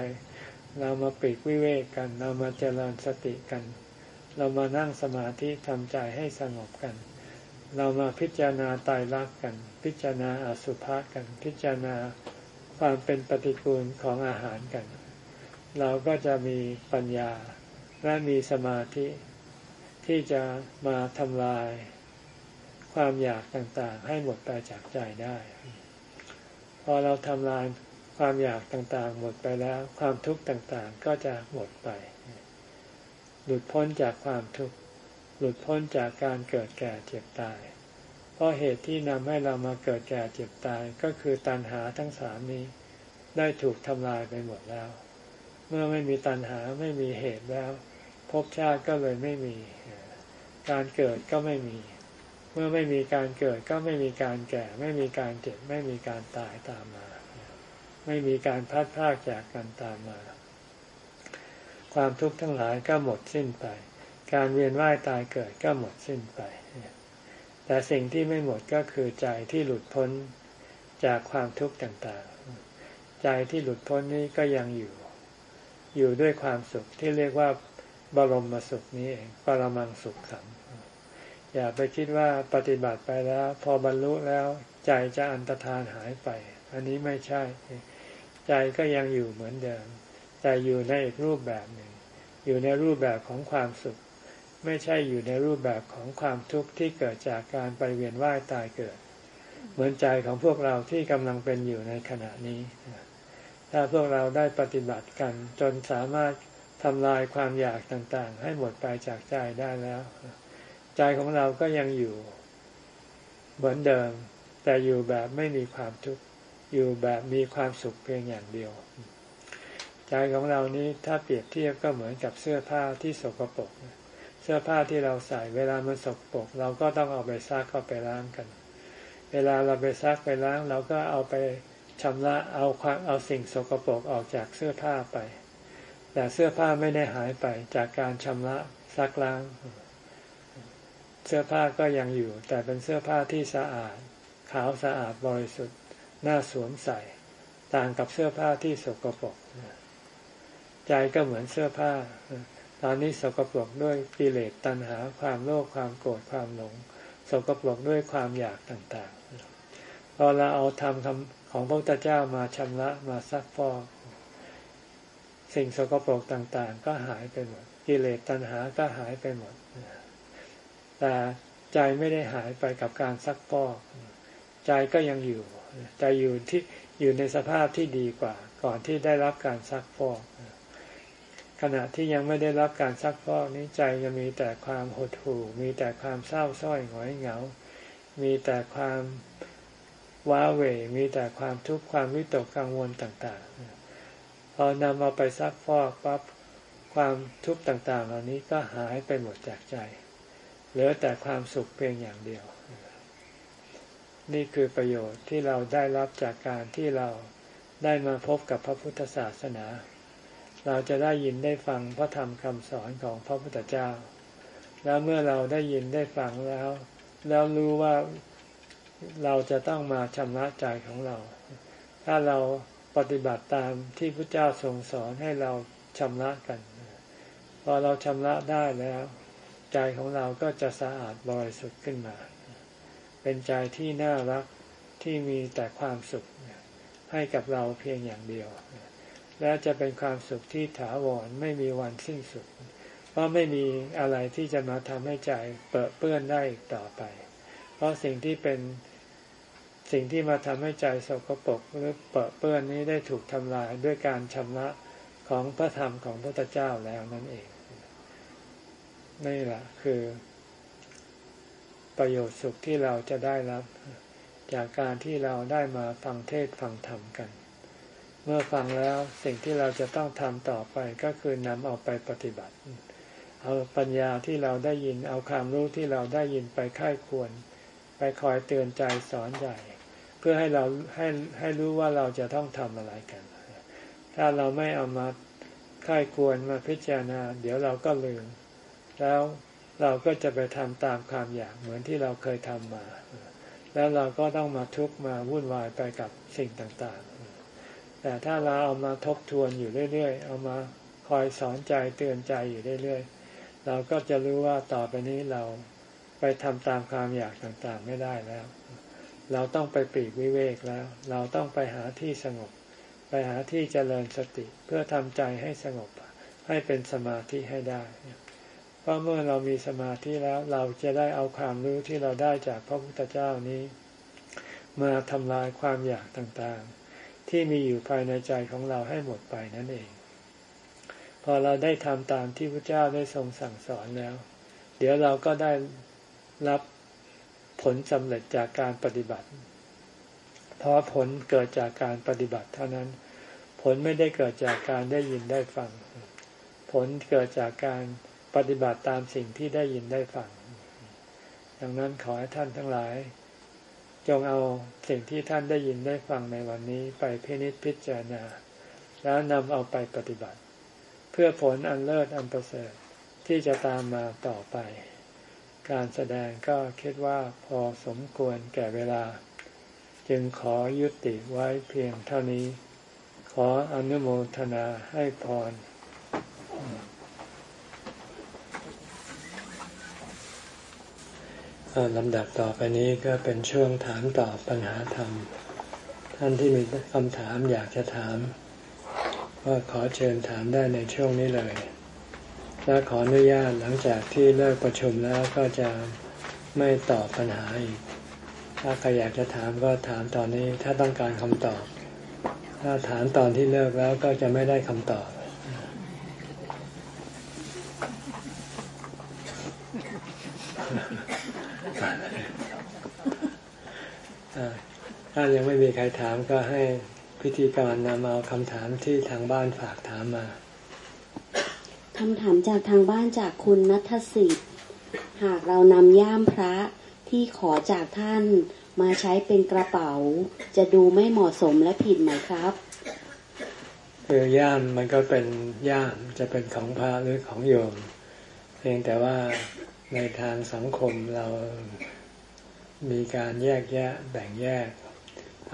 เรามาปรีกวิเวกกัน เรามาเจริญสติกัน เรามานั่งสมาธิทำใจให้สงบกัน เรามาพิจารณาตายรักกัน พิจารณาอสุภะกัน พิจารณาความเป็นปฏิกูลของอาหารกัน เราก็จะมีปัญญาและมีสมาธิที่จะมาทำลายความอยากต่างๆ ให้หมดไปจากใจได้ พอเราทำลาย ความอยากต่างๆ หมดไปแล้ว ความทุกข์ต่างๆ ก็จะหมดไป หลุดพ้นจากความทุกข์ หลุดพ้นจากการเกิดแก่เจ็บตาย เพราะเหตุที่นำให้เรามาเกิดแก่เจ็บตายก็คือตัณหาทั้งสามนี้ ได้ถูกทำลายไปหมดแล้ว เมื่อไม่มีตัณหาไม่มีเหตุแล้วภพชาติก็เลยไม่มี การเกิดก็ไม่มี เมื่อไม่มีการเกิดก็ไม่มีการแก่ ไม่มีการเจ็บ ไม่มีการตายตามมา ไม่มีการพัดพากจากกันตามมา ความทุกข์ทั้งหลายก็หมดสิ้นไป การเวียนว่ายตายเกิดก็หมดสิ้นไป แต่สิ่งที่ไม่หมดก็คือใจที่หลุดพ้นจากความทุกข์ต่างๆ ใจที่หลุดพ้นนี้ก็ยังอยู่ อยู่ด้วยความสุขที่เรียกว่าบรมสุขนี้เองปรมังสุขขังอย่าไปคิดว่าปฏิบัติไปแล้ว พอบรรลุแล้วใจจะอันตรธานหายไป อันนี้ไม่ใช่ ใจก็ยังอยู่เหมือนเดิม แต่อยู่ในอีกรูปแบบหนึ่ง อยู่ในรูปแบบของความสุข ไม่ใช่อยู่ในรูปแบบของความทุกข์ที่เกิดจากการไปเวียนว่ายตายเกิด เหมือนใจของพวกเราที่กำลังเป็นอยู่ในขณะนี้ ถ้าพวกเราได้ปฏิบัติกันจนสามารถทำลายความอยากต่างๆ ให้หมดไปจากใจได้แล้ว ใจของเราก็ยังอยู่เหมือนเดิม แต่อยู่แบบไม่มีความทุกข์ อยู่แบบมีความสุขเพียงอย่างเดียว ใจของเรานี้ถ้าเปรียบเทียบก็เหมือนกับเสื้อผ้าที่สกปรกเสื้อผ้าที่เราใส่เวลามันสกปรกเราก็ต้องเอาไปซักก็ไปล้างกัน เวลาเราไปซักไปล้าง เราก็เอาไปชำระเอาความเอาสิ่งสกปรกออกจากเสื้อผ้าไป แต่เสื้อผ้าไม่ได้หายไปจากการชำระซักล้าง เสื้อผ้าก็ยังอยู่ แต่เป็นเสื้อผ้าที่สะอาด ขาวสะอาดบริสุทธิ์ น่าสวมใส่ ต่างกับเสื้อผ้าที่สกปรกใจก็เหมือนเสื้อผ้า ตอนนี้สกปรกด้วยกิเลสตัณหา ความโลภความโกรธความหลง สกปรกด้วยความอยากต่างๆพอเราเอาธรรมคำของพระพุทธเจ้ามาชำระมาซักฟอกสิ่งสกปรกต่าง ๆ ก็หายไปหมดกิเลสตัณหาก็หายไปหมดแต่ใจไม่ได้หายไปกับการซักฟอกใจก็ยังอยู่ ใจอยู่ที่อยู่ในสภาพที่ดีกว่า ก่อนที่ได้รับการซักฟอกขณะที่ยังไม่ได้รับการซักฟอกนี้ใจจะมีแต่ความหดหู่ มีแต่ความเศร้าส้อยหงอยเหงา มีแต่ความว้าเหวมีแต่ความทุกข์ความวิตกกังวลต่างๆ พอนำเอาไปซักฟอกปั๊บความทุกข์ต่างๆ เหล่านี้ก็หายไปหมดจากใจ เหลือแต่ความสุขเพียงอย่างเดียว นี่คือประโยชน์ที่เราได้รับจากการที่เราได้มาพบกับพระพุทธศาสนา เราจะได้ยินได้ฟังพระธรรมคำสอนของพระพุทธเจ้า แล้วเมื่อเราได้ยินได้ฟังแล้ว แล้วรู้ว่าเราจะต้องมาชำระใจของเรา ถ้าเราปฏิบัติตามที่พระเจ้าทรงสอนให้เราชำระกัน พอเราชำระได้แล้ว ใจของเราก็จะสะอาดบริสุทธิ์ขึ้นมา เป็นใจที่น่ารักที่มีแต่ความสุขให้กับเราเพียงอย่างเดียว และจะเป็นความสุขที่ถาวรไม่มีวันสิ้นสุด เพราะไม่มีอะไรที่จะมาทำให้ใจเปิดเปื้อนได้อีกต่อไป เพราะสิ่งที่เป็นสิ่งที่มาทำให้ใจสกปรกหรือเปรอะเปื้อนนี้ได้ถูกทำลายด้วยการชำระของพระธรรมของพระพุทธเจ้าแล้วนั่นเองนี่แหละคือ ประโยชน์สุขที่เราจะได้รับ จากการที่เราได้มาฟังเทศฟังธรรมกัน เมื่อฟังแล้วสิ่งที่เราจะต้องทำต่อไปก็คือนำเอาไปปฏิบัติ เอาปัญญาที่เราได้ยินเอาความรู้ที่เราได้ยินไปค่ายควร ไปคอยเตือนใจสอนใจพื่อให้เราให้ให้รู้ว่าเราจะต้องทำอะไรกัน ถ้าเราไม่เอามาค่ายควรมาพิจารณา เดี๋ยวเราก็ลืม แล้ว เราก็จะไปทำตามความอยากเหมือนที่เราเคยทำมา แล้วเราก็ต้องมาทุกข์มาวุ่นวายไปกับสิ่งต่างๆ แต่ถ้าเราเอามาทบทวนอยู่เรื่อยๆ เอามาคอยสอนใจเตือนใจอยู่เรื่อยๆ เราก็จะรู้ว่าต่อไปนี้เราไปทำตามความอยากต่างๆไม่ได้แล้ว เราต้องไปปีกวิเวกแล้ว เราต้องไปหาที่สงบ ไปหาที่เจริญสติเพื่อทำใจให้สงบให้เป็นสมาธิให้ได้ เพราะเมื่อเรามีสมาธิแล้วเราจะได้เอาความรู้ที่เราได้จากพระพุทธเจ้านี้ มาทำลายความอยากต่างๆ ที่มีอยู่ภายในใจของเราให้หมดไปนั่นเอง พอเราได้ทำตามที่พระเจ้าได้ทรงสั่งสอนแล้ว เดี๋ยวเราก็ได้รับผลสำเร็จจากการปฏิบัติ เพราะผลเกิดจากการปฏิบัติเท่านั้น ผลไม่ได้เกิดจากการได้ยินได้ฟัง ผลเกิดจากการ ปฏิบัติตามสิ่งที่ได้ยินได้ฟังดังนั้นขอให้ท่านทั้งหลาย จงเอาสิ่งที่ท่านได้ยินได้ฟังในวันนี้ไปพินิจพิจารณา แล้วนำเอาไปปฏิบัติ เพื่อผลอันเลิศอันประเสริฐที่จะตามมาต่อไป การแสดงก็คิดว่าพอสมควรแก่เวลา จึงขอยุติไว้เพียงเท่านี้ ขออนุโมทนาให้พร ลำดับต่อไปนี้ก็เป็นช่วงถามตอบปัญหาธรรม ท่านที่มีคำถามอยากจะถามก็ขอเชิญถามได้ในช่วงนี้เลยและขออนุญาตหลังจากที่เลิกประชุมแล้วก็จะไม่ตอบปัญหาอีก ถ้าใครอยากจะถามก็ถามตอนนี้ถ้าต้องการคำตอบ ถ้าถามตอนที่เลิกแล้วก็จะไม่ได้คำตอบ ถ้ายังไม่มีใครถามก็ให้พิธีกรนำเอาคำถามที่ทางบ้านฝากถามมาคำถามจากทางบ้านจากคุณนัทสิทธิ์ หากเรานำย่ามพระที่ขอจากท่านมาใช้เป็นกระเป๋า จะดูไม่เหมาะสมและผิดไหมครับคือย่ามมันก็เป็นย่ามจะเป็นของพระหรือของโยม เพียงแต่ว่าในทางสังคมเรา มีการแยกแยะแบ่งแยก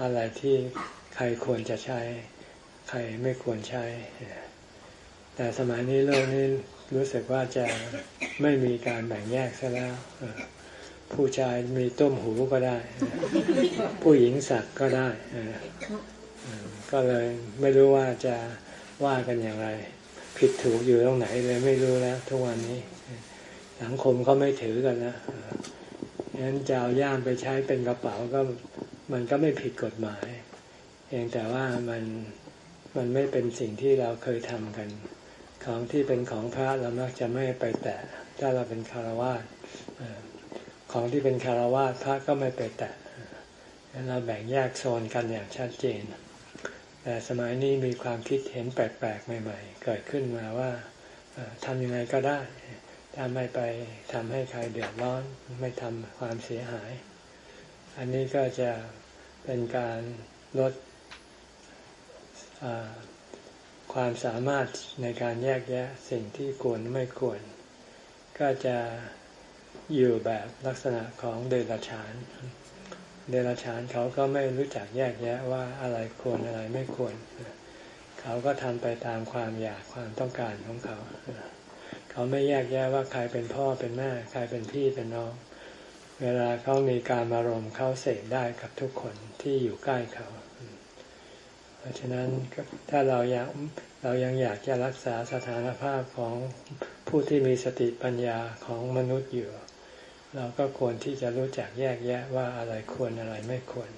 อะไรที่ใครควรจะใช้ ใครไม่ควรใช้ แต่สมัยนี้โลกนี้รู้สึกว่าจะไม่มีการแบ่งแยกซะแล้วผู้ชายมีต้มหูก็ได้ ผู้หญิงสักก็ได้ก็เลยไม่รู้ว่าจะว่ากันอย่างไร ผิดถูกอยู่ตรงไหนเลยไม่รู้แล้ว ทุกวันนี้ สังคมเขาไม่ถือกันนะ งั้นจะเอาย่ามไปใช้เป็นกระเป๋าก็มันก็ไม่ผิดกฎหมายเองแต่ว่ามันมันไม่เป็นสิ่งที่เราเคยทำกัน ของที่เป็นของพระเรามักจะไม่ไปแตะ ถ้าเราเป็นคารวะของที่เป็นคารวะพระก็ไม่ไปแตะเราแบ่งแยกโซนกันอย่างชัดเจน แต่สมัยนี้มีความคิดเห็นแปลกๆใหม่ ๆ เกิดขึ้นมาว่าทำยังไงก็ได้ ถ้าไม่ไปทำให้ใครเดือดร้อน ไม่ทำความเสียหาย อันนี้ก็จะเป็นการลดความสามารถในการแยกแยะสิ่งที่ควรไม่ควร ก็จะอยู่แบบลักษณะของเดรัจฉาน เดรัจฉานเขาก็ไม่รู้จักแยกแยะว่าอะไรควรอะไรไม่ควร เขาก็ทำไปตามความอยากความต้องการของเขา เขาไม่แยกแยะว่าใครเป็นพ่อเป็นแม่ ใครเป็นพี่เป็นน้อง เวลาเขามีการอารมณ์เขาเสกได้กับทุกคนที่อยู่ใกล้เขา เพราะฉะนั้นถ้าเราอยากเรายังอยากจะรักษาสถานภาพของผู้ที่มีสติปัญญาของมนุษย์อยู่ เราก็ควรที่จะรู้จักแยกแยะว่าอะไรควรอะไรไม่ควร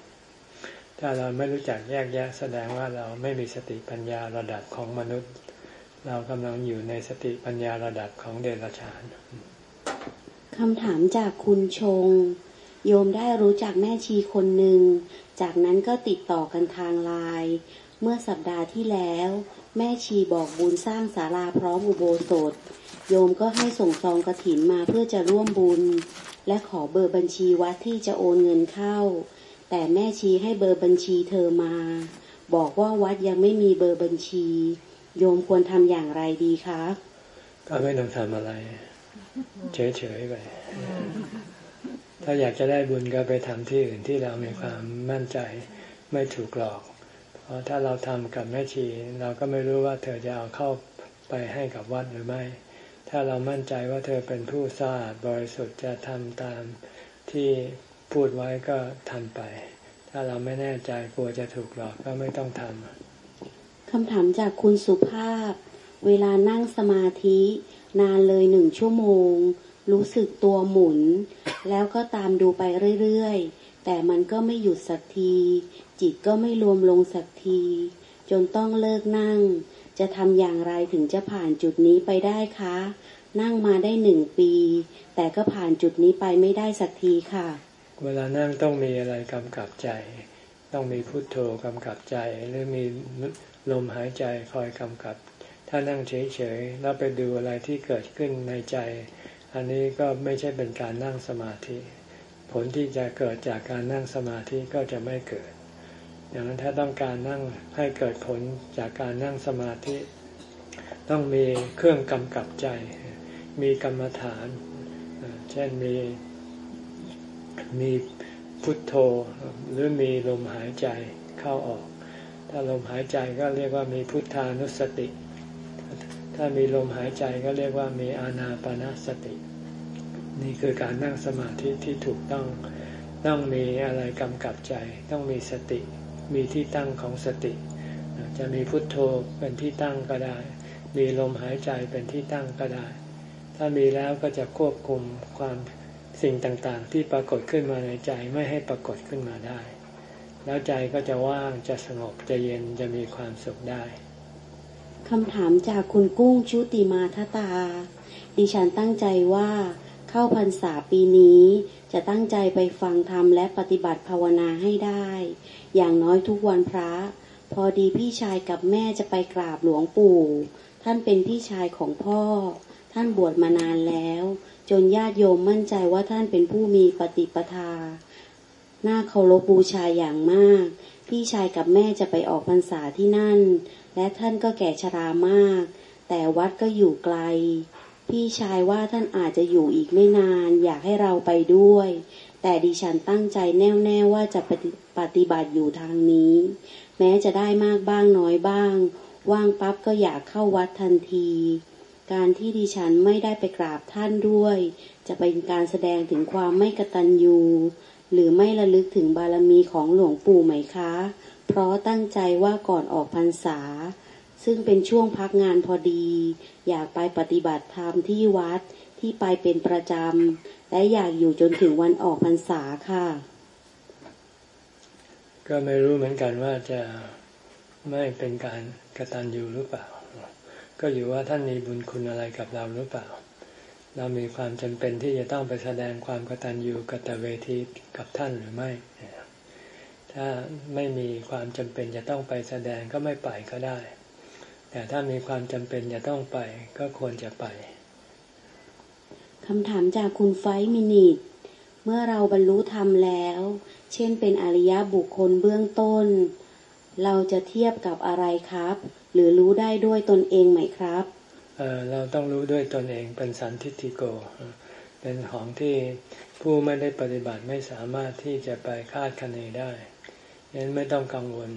ถ้าเราไม่รู้จักแยกแยะแสดงว่าเราไม่มีสติปัญญาระดับของมนุษย์ เรากำลังอยู่ในสติปัญญาระดับของเดรัจฉานคำถามจากคุณชง โยมได้รู้จักแม่ชีคนหนึ่ง จากนั้นก็ติดต่อกันทางไลน์เมื่อสัปดาห์ที่แล้ว แม่ชีบอกบุญสร้างศาลาพร้อมอุโบสถ โยมก็ให้ส่งซองกระถินมาเพื่อจะร่วมบุญ และขอเบอร์บัญชีวัดที่จะโอนเงินเข้า แต่แม่ชีให้เบอร์บัญชีเธอมา บอกว่าวัดยังไม่มีเบอร์บัญชี โยมควรทำอย่างไรดีคะ ก็ไม่ต้องทำอะไร เฉยๆไป ถ้าอยากจะได้บุญก็ไปทำที่อื่นที่เรามีความมั่นใจไม่ถูกหลอก เพราะถ้าเราทำกับแม่ชี เราก็ไม่รู้ว่าเธอจะเอาเข้าไปให้กับวัดหรือไม่ ถ้าเรามั่นใจว่าเธอเป็นผู้สะอาดบริสุทธิ์จะทำตามที่พูดไว้ก็ทำไป ถ้าเราไม่แน่ใจกลัวจะถูกหลอกก็ไม่ต้องทำ คำถามจากคุณสุภาพ เวลานั่งสมาธิ นานเลยหนึ่งชั่วโมง รู้สึกตัวหมุน แล้วก็ตามดูไปเรื่อยๆ แต่มันก็ไม่หยุดสักที จิตก็ไม่รวมลงสักที จนต้องเลิกนั่ง จะทำอย่างไรถึงจะผ่านจุดนี้ไปได้คะ นั่งมาได้หนึ่งปี แต่ก็ผ่านจุดนี้ไปไม่ได้สักทีค่ะ เวลานั่งต้องมีอะไรกำกับใจ ต้องมีพุโทโธกำกับใจหรือมี ลมหายใจคอยกำกับ ถ้านั่งเฉยๆแล้วไปดูอะไรที่เกิดขึ้นในใจ อันนี้ก็ไม่ใช่เป็นการนั่งสมาธิ ผลที่จะเกิดจากการนั่งสมาธิก็จะไม่เกิดอย่างนั้นถ้าต้องการนั่งให้เกิดผลจากการนั่งสมาธิ ต้องมีเครื่องกำกับใจ มีกรรมฐาน เช่นมีมีพุทโธหรือมีลมหายใจเข้าออก ถ้าลมหายใจก็เรียกว่ามีพุทธานุสติ ถ้ามีลมหายใจก็เรียกว่ามีอานาปนาสติ นี่คือการนั่งสมาธิที่ถูกต้องต้องมีอะไรกำกับใจ ต้องมีสติ มีที่ตั้งของสติ จะมีพุทโธเป็นที่ตั้งก็ได้ มีลมหายใจเป็นที่ตั้งก็ได้ ถ้ามีแล้วก็จะควบคุมความสิ่งต่างๆ ที่ปรากฏขึ้นมาในใจไม่ให้ปรากฏขึ้นมาได้ แล้วใจก็จะว่างจะสงบจะเย็นจะมีความสุขได้คำถามจากคุณกุ้งชุติมาทตา ดิฉันตั้งใจว่าเข้าพรรษาปีนี้ จะตั้งใจไปฟังธรรมและปฏิบัติภาวนาให้ได้ อย่างน้อยทุกวันพระ พอดีพี่ชายกับแม่จะไปกราบหลวงปู่ ท่านเป็นพี่ชายของพ่อ ท่านบวชมานานแล้ว จนญาติโยมมั่นใจว่าท่านเป็นผู้มีปฏิปทา น่าเคารพบูชาอย่างมาก พี่ชายกับแม่จะไปออกพรรษาที่นั่น และท่านก็แก่ชรามาก แต่วัดก็อยู่ไกล พี่ชายว่าท่านอาจจะอยู่อีกไม่นาน อยากให้เราไปด้วย แต่ดิฉันตั้งใจแน่วแน่ว่าจะปฏิบัติอยู่ทางนี้ แม้จะได้มากบ้างน้อยบ้าง ว่างปั๊บก็อยากเข้าวัดทันที การที่ดิฉันไม่ได้ไปกราบท่านด้วย จะเป็นการแสดงถึงความไม่กตัญญู หรือไม่ระลึกถึงบารมีของหลวงปู่ไหมคะ เพราะตั้งใจว่าก่อนออกพรรษา ซึ่งเป็นช่วงพักงานพอดี อยากไปปฏิบัติธรรมที่วัดที่ไปเป็นประจำ และอยากอยู่จนถึงวันออกพรรษาค่ะ ก็ไม่รู้เหมือนกันว่าจะไม่เป็นการกระตันอยู่หรือเปล่า ก็อยู่ว่าท่านมีบุญคุณอะไรกับเราหรือเปล่า เรามีความจำเป็นที่จะต้องไปแสดงความกตัญญูกตเวทีกับท่านหรือไม่ ถ้าไม่มีความจำเป็นจะต้องไปแสดงก็ไม่ไปก็ได้ แต่ถ้ามีความจำเป็นจะต้องไปก็ควรจะไปคำถามจากคุณไฟมินิตเมื่อเราบรรลุธรรมแล้ว เช่นเป็นอริยบุคคลเบื้องต้น เราจะเทียบกับอะไรครับ หรือรู้ได้ด้วยตนเองไหมครับ เราต้องรู้ด้วยตนเองเป็นสันทิฏฐิโก เป็นของที่ผู้ไม่ได้ปฏิบัติไม่สามารถที่จะไปคาดคะเนได้ยันไม่ต้องกังวล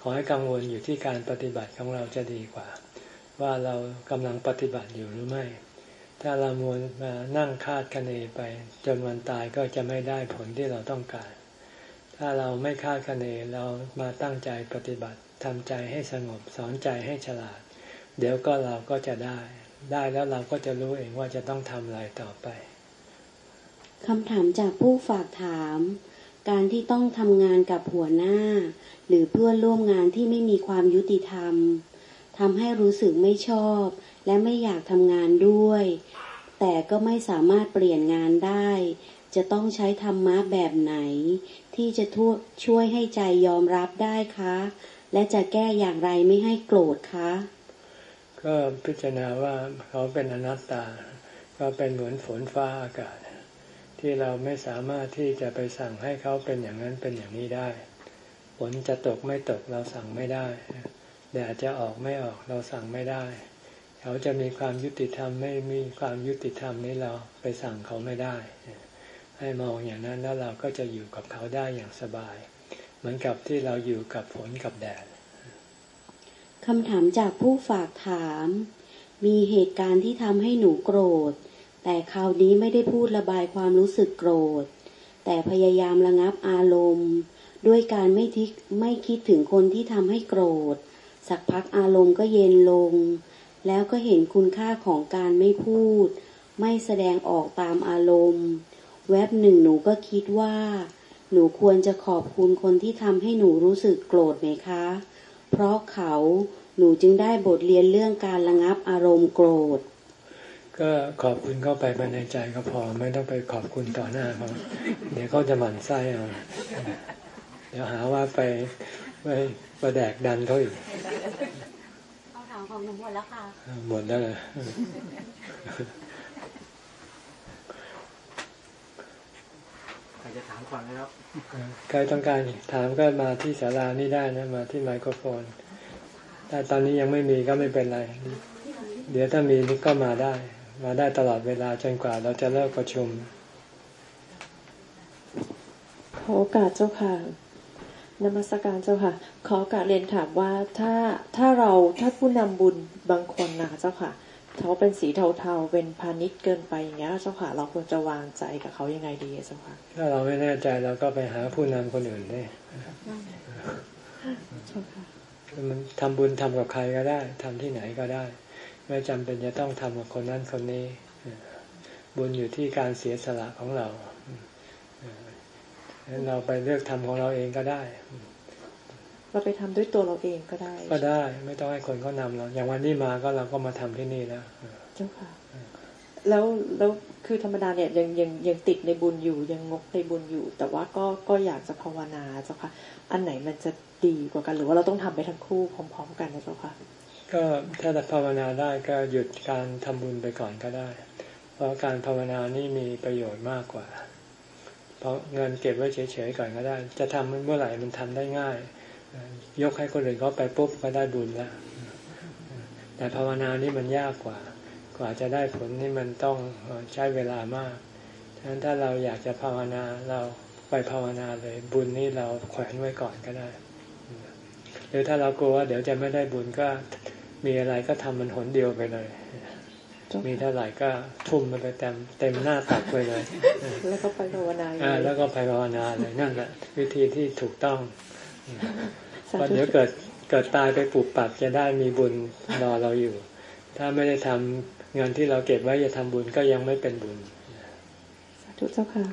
ขอให้กังวลอยู่ที่การปฏิบัติของเราจะดีกว่า ว่าเรากำลังปฏิบัติอยู่หรือไม่ ถ้าเรามวนมานั่งคาดคะเนไป จนวันตายก็จะไม่ได้ผลที่เราต้องการ ถ้าเราไม่คาดคะเนเรามาตั้งใจปฏิบัติทำใจให้สงบสอนใจให้ฉลาด เดี๋ยวก็เราก็จะได้ ได้แล้วเราก็จะรู้เองว่าจะต้องทำอะไรต่อไปคำถามจากผู้ฝากถาม การที่ต้องทำงานกับหัวหน้า หรือเพื่อนร่วมงานที่ไม่มีความยุติธรรมทำให้รู้สึกไม่ชอบ และไม่อยากทำงานด้วย แต่ก็ไม่สามารถเปลี่ยนงานได้ จะต้องใช้ธรรมะแบบไหน ที่จะช่วยให้ใจยอมรับได้คะ และจะแก้อย่างไรไม่ให้โกรธคะ ก็พิจารณาว่าเขาเป็นอนัตตา ก็เป็นเหมือนฝนฟ้าอากาศ ที่เราไม่สามารถที่จะไปสั่งให้เขาเป็นอย่างนั้นเป็นอย่างนี้ได้ ฝนจะตกไม่ตกเราสั่งไม่ได้แดดจะออกไม่ออกเราสั่งไม่ได้ เขาจะมีความยุติธรรมไม่มีความยุติธรรมนี้เราไปสั่งเขาไม่ได้ ให้มองอย่างนั้นแล้วเราก็จะอยู่กับเขาได้อย่างสบาย เหมือนกับที่เราอยู่กับฝนกับแดด คำถามจากผู้ฝากถาม มีเหตุการณ์ที่ทำให้หนูโกรธ แต่คราวนี้ไม่ได้พูดระบายความรู้สึกโกรธ แต่พยายามระงับอารมณ์ ด้วยการไม่ทิกไม่คิดถึงคนที่ทำให้โกรธ สักพักอารมณ์ก็เย็นลง แล้วก็เห็นคุณค่าของการไม่พูด ไม่แสดงออกตามอารมณ์ แวบหนึ่งหนูก็คิดว่า หนูควรจะขอบคุณคนที่ทำให้หนูรู้สึกโกรธไหมคะ เพราะเขาหนูจึงได้บทเรียนเรื่องการระงับอารมณ์โกรธ ก็ขอบคุณเข้าไปภายในใจก็พอไม่ต้องไปขอบคุณต่อหน้าเขาเดี๋ยวเขาจะหมั่นไส้เอาเดี๋ยวหาว่าไปไปประแดกดันเขาอีกเอาถามของหนูหมดแล้วค่ะหมดแล้วเลย ครจะถามก่อนนะครับใครต้องการถามก็มาที่ศาลานี่ได้นะมาที่ไมโครโฟนแต่ตอนนี้ยังไม่มีก็ไม่เป็นไร เดี๋ยวถ้ามีนี่ก็มาได้ มาได้ตลอดเวลาจนกว่าเราจะเลิกประชุมขอโอกาสเจ้าค่ะนมัสการเจ้าค่ะ ขอการเรียนถามว่าถ้าถ้าเราถ้าผู้นำบุญบางคนนะเจ้าค่ะ ถ้าว่าเป็นสีเทาๆเป็นพาณิชย์เกินไปอย่างเงี้ยเจ้าค่ะเราควรจะวางใจกับเขายังไงดีเจ้าค่ะถ้าเราไม่แน่ใจเราก็ไปหาผู้นำคนอื่นได้เจ้าค่ะมันทำบุญทำกับใครก็ได้ทำที่ไหนก็ได้ ไม่จำเป็นจะต้องทำกับคนนั้นคนนี้ บุญอยู่ที่การเสียสละของเราฉะนั้นเราไปเลือกทำของเราเองก็ได้ เราไปทำด้วยตัวเราเองก็ได้ ก็ได้ไม่ต้องให้คนเขานำเราอย่างวันนี้มาก็เราก็มาทำที่นี่แล้วเจ้าค่ะ แล้วแล้วคือธรรมดาเนี่ยยังยังยังติดในบุญอยู่ยังงกในบุญอยู่ แต่ว่าก็ก็อยากจะภาวนาเจ้าค่ะ อันไหนมันจะดีกว่ากัน หรือว่าเราต้องทำไปทั้งคู่พร้อม ๆ กันนะเจ้าค่ะ ก็ถ้าจะภาวนาได้ก็หยุดการทำบุญไปก่อนก็ได้ เพราะการภาวนานี่มีประโยชน์มากกว่า เพราะเงินเก็บไว้เฉยๆก่อนก็ได้ จะทำเมื่อไหร่มันทำได้ง่าย ยกให้คนอื่นเขาไปปุ๊บก็ได้บุญแล้วแต่ภาวนานี่มันยากกว่า กว่าจะได้ผลนี่มันต้องใช้เวลามากฉะนั้นถ้าเราอยากจะภาวนาเราไปภาวนาเลย บุญนี่เราแขวนไว้ก่อนก็ได้ หรือถ้าเรากลัวว่าเดี๋ยวจะไม่ได้บุญก็มีอะไรก็ทำมันหนเดียวไปเลย มีเท่าไหร่ก็ทุ่มมันไปเต็มเต็มหน้าตักไปเลย แล้วก็ไปภาวนาอ่าแล้วก็ไปภาวนาเลยนั่นแหละวิธีที่ถูกต้องสา เพราะธุเดี๋ยวเกิดเกิดตายไปปลูกปักจะได้มีบุญรอเราอยู่ ถ้าไม่ได้ทำเงินที่เราเก็บไว้จะทำบุญก็ยังไม่เป็นบุญ สาธุเจ้าค่ะ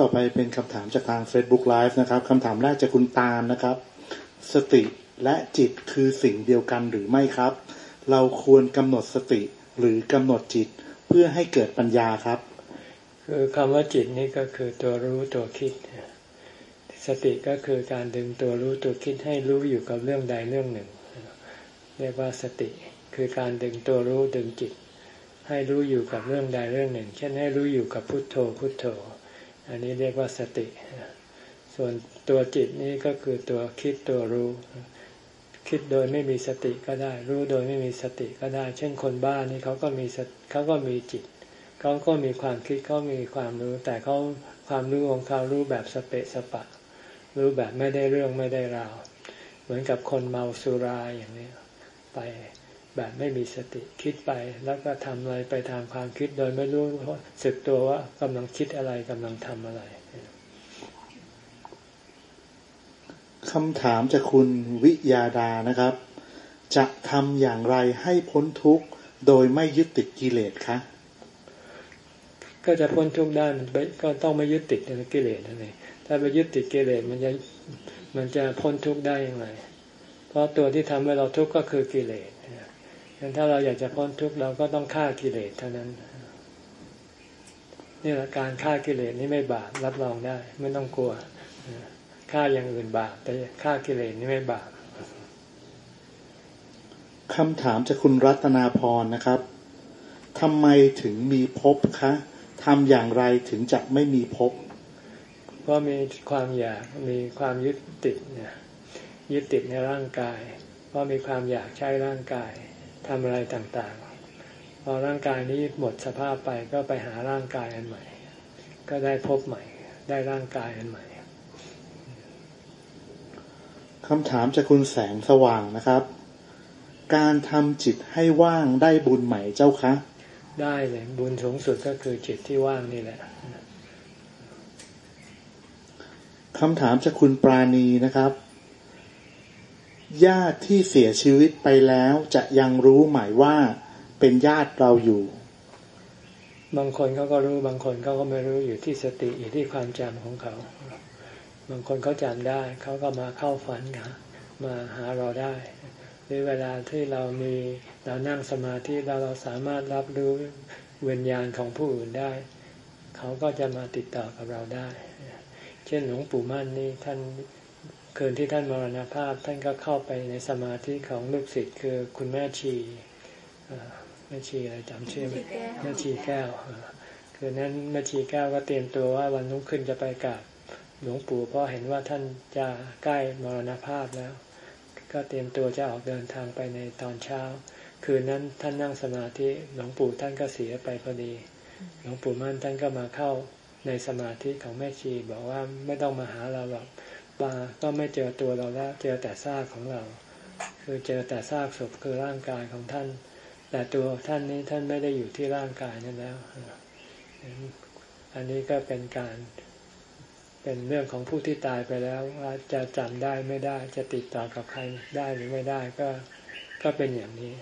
ต่อไปเป็นคำถามจากทาง Facebook Live นะครับคำถามแรกจากคุณตาลนะครับ สติและจิตคือสิ่งเดียวกันหรือไม่ครับ เราควรกำหนดสติหรือกำหนดจิตเพื่อให้เกิดปัญญาครับ คือคำว่าจิตนี่ก็คือตัวรู้ตัวคิด สติก็คือการดึงตัวรู้ตัวคิดให้รู้อยู่กับเรื่องใดเรื่องหนึ่ง เรียกว่าสติคือการดึงตัวรู้ดึงจิต ให้รู้อยู่กับเรื่องใดเรื่องหนึ่ง เช่นให้รู้อยู่กับพุทโธพุทโธ อันนี้เรียกว่าสติ ส่วนตัวจิตนี่ก็คือตัวคิดตัวรู้ คิดโดยไม่มีสติก็ได้ รู้โดยไม่มีสติก็ได้ เช่นคนบ้านี่เขาก็มีเขาก็มีจิตเขาก็มีความคิดเขามีความรู้ แต่เขาความรู้ของเขารู้แบบสเปะสปะ รู้แบบไม่ได้เรื่องไม่ได้ราว เหมือนกับคนเมาสุราอย่างนี้ไป แบบไม่มีสติคิดไป แล้วก็ทำอะไรไปตามความคิดโดยไม่รู้สึกตัวว่ากำลังคิดอะไรกำลังทำอะไรคำถามจากคุณวิยาดานะครับ จะทำอย่างไรให้พ้นทุกข์โดยไม่ยึดติดกิเลสคะก็จะพ้นทุกข์ได้มันไม่ก็ต้องไม่ยึดติดในกิเลสนั่นเองถ้าไปยึดติดกิเลสมันจะมันจะพ้นทุกข์ได้อย่างไร เพราะตัวที่ทำให้เราทุกข์ก็คือกิเลส งั้นถ้าเราอยากจะพ้นทุกข์เราก็ต้องฆ่ากิเลสเท่านั้น นี่แหละการฆ่ากิเลสนี่ไม่บาปรับรองได้ไม่ต้องกลัวฆ่าอย่างอื่นบาปแต่ฆ่ากิเลสนี่ไม่บาปคำถามจากคุณรัตนาพรนะครับทำไมถึงมีภพคะทำอย่างไรถึงจะไม่มีภพเพราะมีความอยากมีความยึดติดเนี่ยยึดติดในร่างกาย เพราะมีความอยากใช้ร่างกาย ทำอะไรต่างๆ พอร่างกายนี้หมดสภาพไปก็ไปหาร่างกายอันใหม่ ก็ได้พบใหม่ ได้ร่างกายอันใหม่คำถามจากคุณแสงสว่างนะครับ การทำจิตให้ว่างได้บุญไหมเจ้าคะ ได้เลยบุญสูงสุดก็คือจิตที่ว่างนี่แหละคำถามจากคุณปราณีนะครับ ญาติที่เสียชีวิตไปแล้วจะยังรู้ไหมว่าเป็นญาติเราอยู่ บางคนเขาก็รู้บางคนเขาก็ไม่รู้อยู่ที่สติอยู่ที่ความจำของเขา บางคนเขาจำได้เขาก็มาเข้าฝันหามาหาเราได้หรือเวลาที่เรามีเรานั่งสมาธิเราเราสามารถรับรู้วิญญาณของผู้อื่นได้ เขาก็จะมาติดต่อกับเราได้ เช่นหลวงปู่มั่นนี่ท่าน คืนที่ท่านมรณภาพ ท่านก็เข้าไปในสมาธิของลูกศิษย์คือคุณแม่ชีเอ่อแม่ชีอะไรจำชื่อไม่แม่ชีแก้วเออคืนนั้นแม่ชีแก้วก็เตรียมตัวว่าวันนุ่งขึ้นจะไปกราบหลวงปู่เพราะเห็นว่าท่านจะใกล้มรณภาพแล้วก็ก็เตรียมตัวจะออกเดินทางไปในตอนเช้า คืนนั้นท่านนั่งสมาธิหลวงปู่ท่านก็เสียไปพอดีหลวงปู่มั่นท่านก็มาเข้าในสมาธิของแม่ชีบอกว่าไม่ต้องมาหาเราหรอก มาก็ไม่เจอตัวเราแล้ว เจอแต่ซากของเรา คือเจอแต่ซากศพคือร่างกายของท่าน แต่ตัวท่านนี้ท่านไม่ได้อยู่ที่ร่างกายนั่นแล้ว อันนี้ก็เป็นการเป็นเรื่องของผู้ที่ตายไปแล้วว่าจะจำได้ไม่ได้ จะติดต่อกับใครได้หรือไม่ได้ก็ก็เป็นอย่างนี้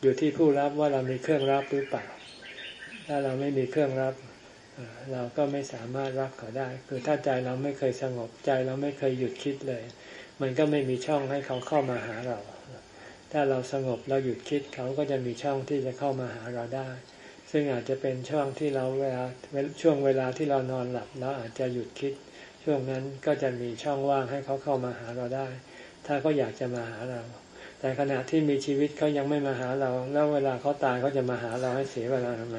อยู่ที่ผู้รับว่าเรามีเครื่องรับหรือเปล่า ถ้าเราไม่มีเครื่องรับ เราก็ไม่สามารถรับเขาได้ คือถ้าใจเราไม่เคยสงบใจเราไม่เคยหยุดคิดเลย มันก็ไม่มีช่องให้เขาเข้ามาหาเรา ถ้าเราสงบเราหยุดคิดเขาก็จะมีช่องที่จะเข้ามาหาเราได้ ซึ่งอาจจะเป็นช่องที่เราเวลาช่วงเวลาที่เรานอนหลับเราอาจจะหยุดคิด ช่วงนั้นก็จะมีช่องว่างให้เขาเข้ามาหาเราได้ ถ้าเขาอยากจะมาหาเรา แต่ขณะที่มีชีวิตเขายังไม่มาหาเรา แล้วเวลาเขาตายเขาจะมาหาเราให้เสียเวลาทำไม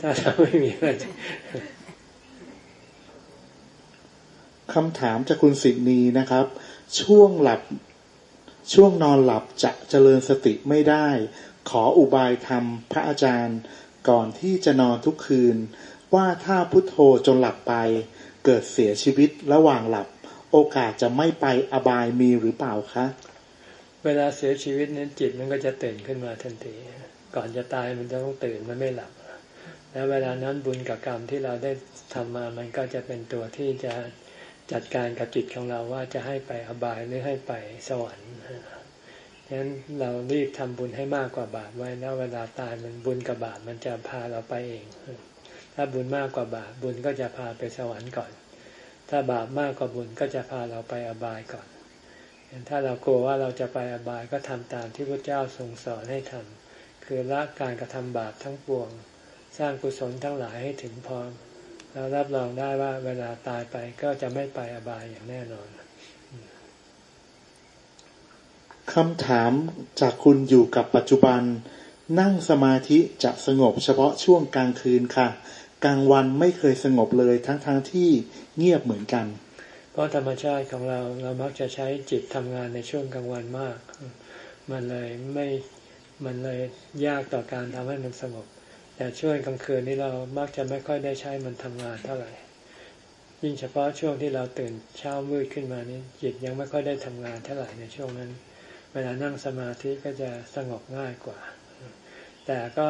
ถ้าเราไม่มีอะไรคำถามจากคุณสินีนะครับ ช่วงหลับช่วงนอนหลับจะเจริญสติไม่ได้ ขออุบายธรรมพระอาจารย์ ก่อนที่จะนอนทุกคืน ว่าถ้าพุโทโธจนหลับไป เกิดเสียชีวิตระหว่างหลับ โอกาสจะไม่ไปอบายมีหรือเปล่าคะ เวลาเสียชีวิตนั้นจิตมันก็จะตื่นขึ้นมาทันที ก่อนจะตายมันจะต้องตื่นมันไม่หลับ แล้วเวลานั้นบุญกับกรรมที่เราได้ทำมา มันก็จะเป็นตัวที่จะจัดการกับจิตของเราว่าจะให้ไปอบายหรือให้ไปสวรรค์ฉะนั้นเรารีบทำบุญให้มากกว่าบาปไว้แล้วเวลาตายมันบุญกับบาปมันจะพาเราไปเอง ถ้าบุญมากกว่าบาปบุญก็จะพาไปสวรรค์ก่อน ถ้าบาปมากกว่าบุญก็จะพาเราไปอบายก่อน ถ้าเรากลัวว่าเราจะไปอบายก็ทำตามที่พระเจ้าทรงสอนให้ทำคือละการกระทำบาปทั้งปวง สร้างกุศลทั้งหลายให้ถึงพร้อมแล้วรับรองได้ว่าเวลาตายไปก็จะไม่ไปอบายอย่างแน่นอนคำถามจากคุณอยู่กับปัจจุบัน นั่งสมาธิจะสงบเฉพาะช่วงกลางคืนค่ะ กลางวันไม่เคยสงบเลยทั้งๆทที่เงียบเหมือนกัน ราะธรรมชาติของเราเรามักจะใช้จิตทำงานในช่วงกลางวันมาก มันเลยไม่มันเลยยากต่อการทำให้มันสงบ แต่ช่วงกลางคืนนี้เรามักจะไม่ค่อยได้ใช้มันทำงานเท่าไหร่ ยิ่งเฉพาะช่วงที่เราตื่นเช้ามืดขึ้นมานี้จิตยังไม่ค่อยได้ทำงานเท่าไหร่ในช่วงนั้น เวลานั่งสมาธิก็จะสงบง่ายกว่า แต่ก็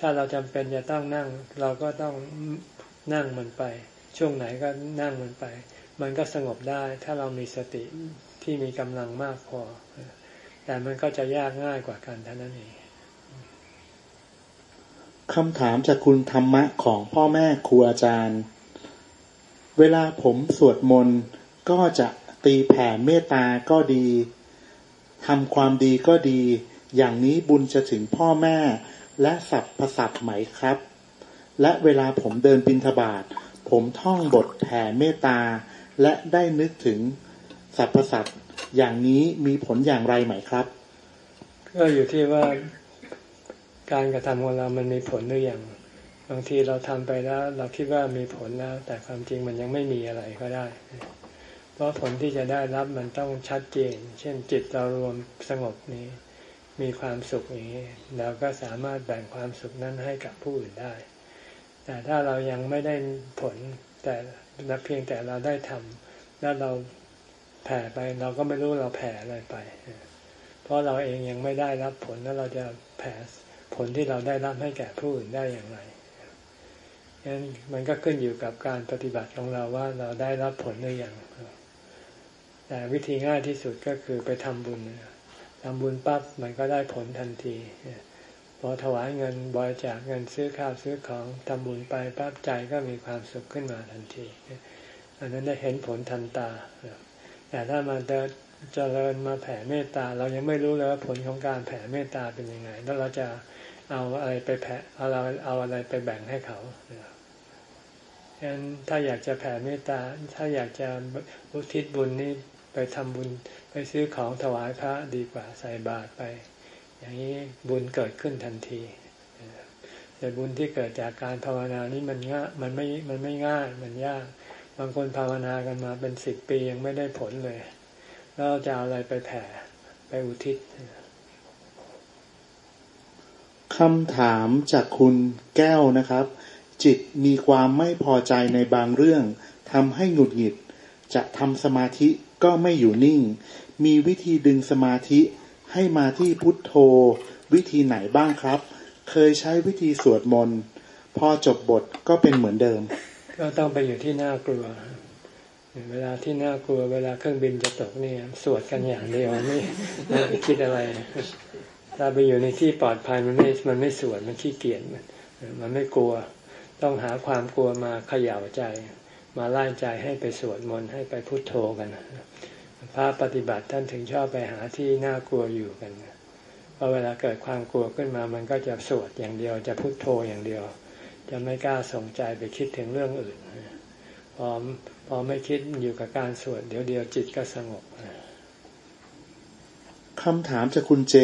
ถ้าเราจำเป็นจะต้องนั่ง เราก็ต้องนั่งมันไป ช่วงไหนก็นั่งมันไป มันก็สงบได้ถ้าเรามีสติที่มีกำลังมากพอ แต่มันก็จะยากง่ายกว่ากันเท่านั้นเองคำถามจากคุณธรรมะของพ่อแม่ครูอาจารย์ เวลาผมสวดมนต์ก็จะตีแผ่เมตตาก็ดีทำความดีก็ดี อย่างนี้บุญจะถึงพ่อแม่ และสัพพสัตไหมครับ และเวลาผมเดินบินทบาทผมท่องบทแผ่เมตตา และได้นึกถึงสัพพสัตว์อย่างนี้มีผลอย่างไรไหมครับ ก็อยู่ที่ว่าการกระทำของเรามันมีผลหรือยังบางทีเราทำไปแล้ว เราคิดว่ามีผลแล้ว แต่ความจริงมันยังไม่มีอะไรก็ได้ เพราะผลที่จะได้รับมันต้องชัดเจน เช่นจิตเรารวมสงบนี้ มีความสุขอย่างนี้เราก็สามารถแบ่งความสุขนั้นให้กับผู้อื่นได้ แต่ถ้าเรายังไม่ได้ผลแต่ เพียงแต่เราได้ทำแล้วเราแผ่ไปเราก็ไม่รู้เราแผ่อะไรไป เพราะเราเองยังไม่ได้รับผลแล้วเราจะแผ่ผลที่เราได้รับให้แก่ผู้อื่นได้อย่างไรฉะนั้นมันก็ขึ้นอยู่กับการปฏิบัติของเราว่าเราได้รับผลหรือยังแต่วิธีง่ายที่สุดก็คือไปทำบุญทำบุญปั๊บมันก็ได้ผลทันที พอถวายเงินบริจาคเงินซื้อข้าวซื้อของทำบุญไปปั๊บใจก็มีความสุขขึ้นมาทันที อันนั้นได้เห็นผลทันตา แต่ถ้ามาเจริญมาแผ่เมตตา เรายังไม่รู้เลยว่าผลของการแผ่เมตตาเป็นยังไง แล้วเราจะเอาอะไรไปแผ่เอาเราเอาอะไรไปแบ่งให้เขาฉะนั้นถ้าอยากจะแผ่เมตตา ถ้าอยากจะอุทิศบุญนี่ไปทำบุญไปซื้อของถวายพระดีกว่าใส่บาตรไป อย่างนี้บุญเกิดขึ้นทันทีแต่บุญที่เกิดจากการภาวนานี่มันง่ายมันไม่มันไม่ง่ายมันยาก บางคนภาวนากันมาเป็นสิบปียังไม่ได้ผลเลย แล้วจะเอาอะไรไปแผ่ไปอุทิศคำถามจากคุณแก้วนะครับ จิตมีความไม่พอใจในบางเรื่องทำให้หงุดหงิด จะทำสมาธิก็ไม่อยู่นิ่ง มีวิธีดึงสมาธิ ให้มาที่พุทโธ วิธีไหนบ้างครับ เคยใช้วิธีสวดมนต์พอจบบทก็เป็นเหมือนเดิม ก็ต้องไปอยู่ที่น่ากลัว เวลาที่น่ากลัว เวลาเครื่องบินจะตกนี่สวดกันอย่างเดียวไม่ไม่คิดอะไรถ้าไปอยู่ในที่ปลอดภัยมันไม่มันไม่สวดมันขี้เกียจมันมันไม่กลัว ต้องหาความกลัวมาเขย่าใจ มาไล่ใจให้ไปสวดมนต์ให้ไปพุโทโธกัน ระปฏิบัติท่านถึงชอบไปหาที่น่ากลัวอยู่กันพอเวลาเกิดความกลัวขึ้นมา มันก็จะสวดอย่างเดียว จะพุโทโธอย่างเดียว จะไม่กล้าส่งใจไปคิดถึงเรื่องอื่นพอพอไม่คิดอยู่กับการสวดเดี๋ยวเดียวจิตก็สงบคำถามจากคุณเจ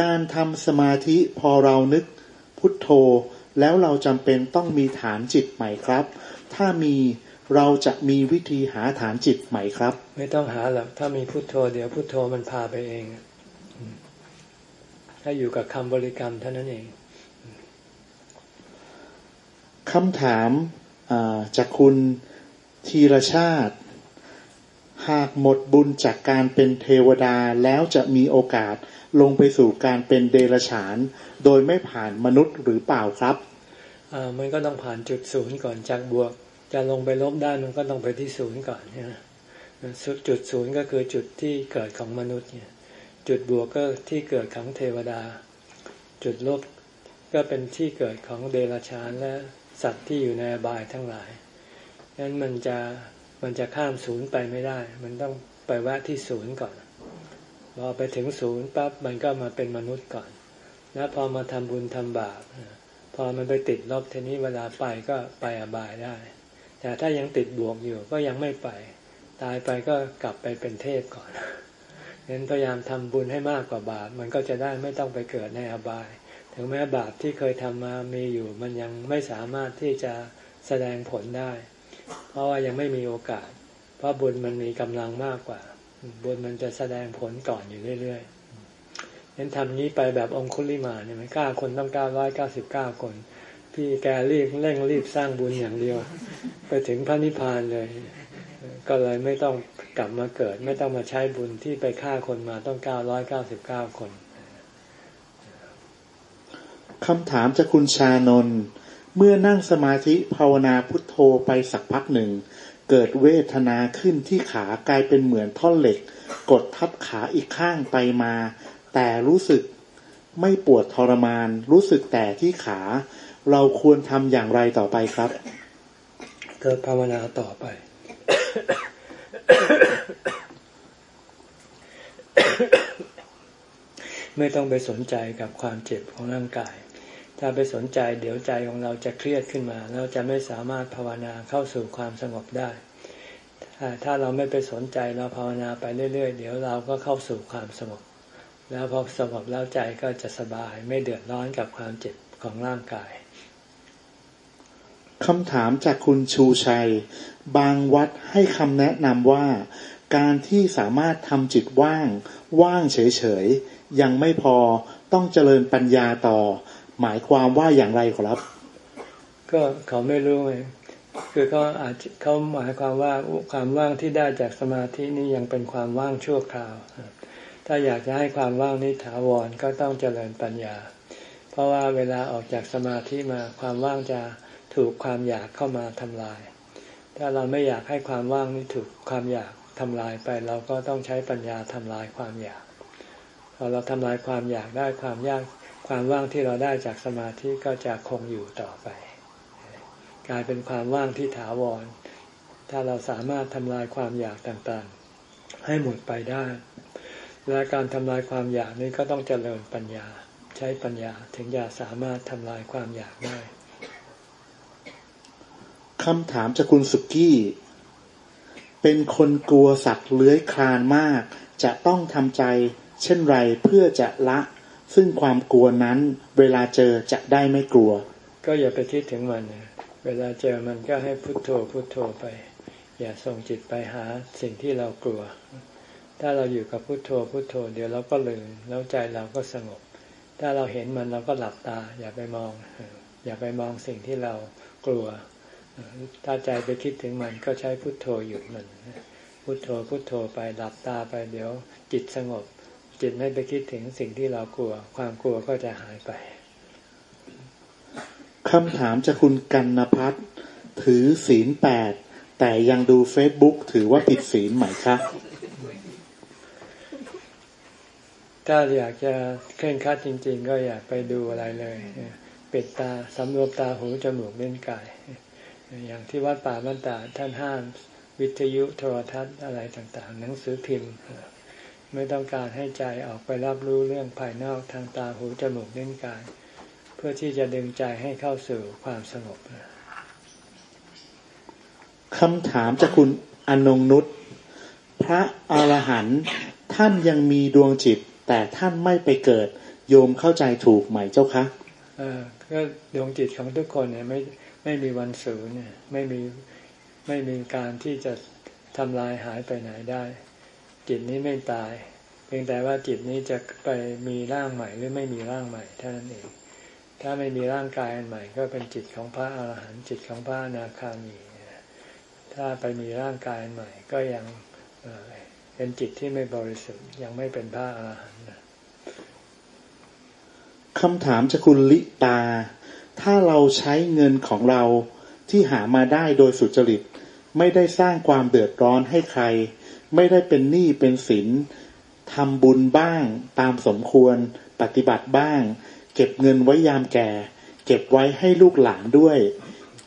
การทำสมาธิพอเรานึกพุทโธ แล้วเราจำเป็นต้องมีฐานจิตใหม่ครับ ถ้ามี เราจะมีวิธีหาฐานจิตใหม่ครับ ไม่ต้องหาหรอกถ้ามีพุทโธเดี๋ยวพุทโธมันพาไปเอง ถ้าอยู่กับคำบริกรรมเท่านั้นเองคำถามจากคุณธีรชาติ หากหมดบุญจากการเป็นเทวดาแล้วจะมีโอกาสลงไปสู่การเป็นเดรัจฉาน โดยไม่ผ่านมนุษย์หรือเปล่าครับมันก็ต้องผ่านจุดศูนย์ก่อนจากบวก จะลงไปลบได้มันก็ต้องไปที่ศูนย์ก่อนนะจุดศูนย์ก็คือจุดที่เกิดของมนุษย์เนี่ย จุดบวกก็ที่เกิดของเทวดา จุดลบก็เป็นที่เกิดของเดรัจฉานและสัตว์ที่อยู่ในอบายทั้งหลายนั้นมันจะมันจะข้ามศูนย์ไปไม่ได้ มันต้องไปแวะที่ศูนย์ก่อน พอไปถึงศูนย์ปั๊บมันก็มาเป็นมนุษย์ก่อน แล้วพอมาทำบุญทำบาป พอมันไปติดลบทีนี้เวลาไปก็ไปอบายได้ แต่ถ้ายังติดบ่วกอยู่ก็ยังไม่ไป ตายไปก็กลับไปเป็นเทพก่อนเน้นพยายามทำบุญให้มากกว่าบาปมันก็จะได้ไม่ต้องไปเกิดในอบาย ถึงแม้บาปที่เคยทำมามีอยู่ มันยังไม่สามารถที่จะแสดงผลได้ เพราะว่ายังไม่มีโอกาส เพราะบุญมันมีกำลังมากกว่า บุญมันจะแสดงผลก่อนอยู่เรื่อยๆเน้นทำนี้ไปแบบองคุลิมาเนี่ยมันกล้าคนต้องเก้าร้อยเก้าสิบเก้าคน พี่แกรีบเร่งรีบสร้างบุญอย่างเดียว ไปถึงพระนิพพานเลย ก็เลยไม่ต้องกลับมาเกิด ไม่ต้องมาใช้บุญที่ไปฆ่าคนมาต้องเก้าร้อยเก้าสิบเก้าคนคำถามจากคุณชานนท์เมื่อนั่งสมาธิภาวนาพุทโธไปสักพักหนึ่ง เกิดเวทนาขึ้นที่ขากลายเป็นเหมือนท่อนเหล็ก กดทับขาอีกข้างไปมา แต่รู้สึกไม่ปวดทรมาน รู้สึกแต่ที่ขา เราควรทำอย่างไรต่อไปครับเกิดภาวนาต่อไป ไม่ต้องไปสนใจกับความเจ็บของร่างกาย ถ้าไปสนใจเดี๋ยวใจของเราจะเครียดขึ้นมา เราจะไม่สามารถภาวนาเข้าสู่ความสงบได้ ถ้าเราไม่ไปสนใจเราภาวนาไปเรื่อย ๆ เดี๋ยวเราก็เข้าสู่ความสงบแล้วพอสงบแล้วใจก็จะสบายไม่เดือดร้อนกับความเจ็บของร่างกาย คำถามจากคุณชูชัย บางวัดให้คำแนะนำว่า การที่สามารถทำจิตว่าง ว่างเฉยๆ ยังไม่พอต้องเจริญปัญญาต่อ หมายความว่าอย่างไรครับ ก็เขาไม่รู้ไงคือเขาอาจเขาหมายความว่าความว่างที่ได้จากสมาธินี้ยังเป็นความว่างชั่วคราว ถ้าอยากจะให้ความว่างนี้ถาวรก็ต้องเจริญปัญญา เพราะว่าเวลาออกจากสมาธิมาความว่างจะ ถูกความอยากเข้ามาทำลาย ถ้าเราไม่อยากให้ความว่างนี้ถูกความอยากทำลายไปเราก็ต้องใช้ปัญญาทำลายความอยาก พอเราทำลายความอยากได้ความยากความว่างที่เราได้จากสมาธิก็จะคงอยู่ต่อไป กลายเป็นความว่างที่ถาวร ถ้าเราสามารถทำลายความอยากต่างๆ ให้หมดไปได้ และการทำลายความอยากนี้ก็ต้องเจริญปัญญา ใช้ปัญญาถึงจะสามารถทำลายความอยากได้ คำถามจากคุณสุกี้ เป็นคนกลัวสัตว์เลื้อยคลานมาก จะต้องทำใจเช่นไรเพื่อจะละ ซึ่งความกลัวนั้นเวลาเจอจะได้ไม่กลัว ก็อย่าไปคิดถึงมันเวลาเจอมันก็ให้พุโทโธพุโทโธไป อย่าส่งจิตไปหาสิ่งที่เรากลัว ถ้าเราอยู่กับพุโทโธพุโทโธ เดี๋ยวเราก็ลืมแล้วใจเราก็สงบ ถ้าเราเห็นมันเราก็หลับตา อย่าไปมอง อย่าไปมองสิ่งที่เรากลัว ถ้าใจไปคิดถึงมันก็ใช้พุโทโธหยุดมัน พุโทโธพุโทโธไปหลับตาไปเดี๋ยวจิตสงบ จิตไม่ไปคิดถึงสิ่งที่เรากลัว ความกลัวก็จะหายไปคำถามจากคุณกันนพัฒถือศีลแปดแต่ยังดูเฟซบุ๊กถือว่าผิดศีลไหมคะถ้าอยากจะเคร่งคัดจริง ๆ ก็อยากไปดูอะไรเลยปิดตาสำรวมตาหูจมูกเล่นกาย อย่างที่วัดป่าบ้านตาท่านห้ามวิทยุโทรทัศน์อะไรต่างๆ หนังสือพิมพ์ ไม่ต้องการให้ใจออกไปรับรู้เรื่องภายนอกทางตาหูจมูกเล่นกาย เพื่อที่จะดึงใจให้เข้าสู่ความสงบคำถามจากคุณอนงนุษพระอรหันต์ท่านยังมีดวงจิต แต่ท่านไม่ไปเกิด โยมเข้าใจถูกไหมเจ้าคะเออก็ดวงจิตของทุกคนเนี่ยไม่ ไม่มีวันสูญเนี่ยไม่มีไม่มีการที่จะทำลายหายไปไหนได้ จิตนี้ไม่ตาย เพียงแต่ว่าจิตนี้จะไปมีร่างใหม่หรือไม่มีร่างใหม่เท่านั้นเอง ถ้าไม่มีร่างกายอันใหม่ก็เป็นจิตของพระอาหารหันต์จิตของพระอนาคามี ถ้าไปมีร่างกายอันใหม่ก็ยังเป็นจิตที่ไม่บริสุทธิ์ยังไม่เป็นพระอาหารหันต์คำถามจากคุณลิตา ถ้าเราใช้เงินของเราที่หามาได้โดยสุจริต ไม่ได้สร้างความเดือดร้อนให้ใคร ไม่ได้เป็นหนี้เป็นสินทำบุญบ้างตามสมควร ปฏิบัติบ้าง เก็บเงินไว้ยามแก่ เก็บไว้ให้ลูกหลานด้วย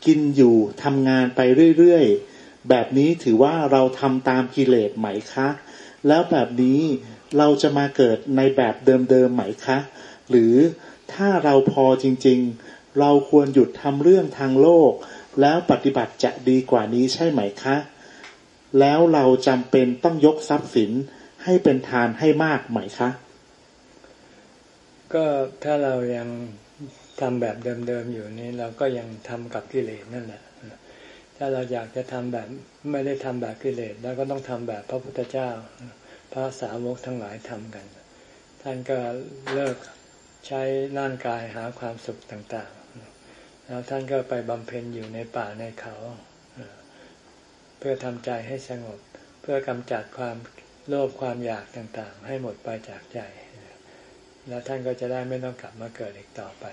กินอยู่ทำงานไปเรื่อยๆ แบบนี้ถือว่าเราทำตามกิเลสไหมคะ แล้วแบบนี้เราจะมาเกิดในแบบเดิมๆไหมคะ หรือถ้าเราพอจริงๆ เราควรหยุดทำเรื่องทางโลก แล้วปฏิบัติจะดีกว่านี้ใช่ไหมคะ แล้วเราจำเป็นต้องยกทรัพย์สินให้เป็นทานให้มากไหมคะ ก็ถ้าเรายังทำแบบเดิมๆอยู่นี้เราก็ยังทำกับกิเลสนั่นแหละ ถ้าเราอยากจะทำแบบไม่ได้ทำแบบกิเลสแล้วก็ต้องทำแบบพระพุทธเจ้า พระสาวกทั้งหลายทำกัน ท่านก็เลิกใช้ร่างกายหาความสุขต่าง แล้วท่านก็ไปบำเพ็ญอยู่ในป่าในเขา เพื่อทำใจให้สงบ เพื่อกำจัดความโลภความอยากต่างๆ ให้หมดไปจากใจ แล้วท่านก็จะได้ไม่ต้องกลับมาเกิดอีกต่อไป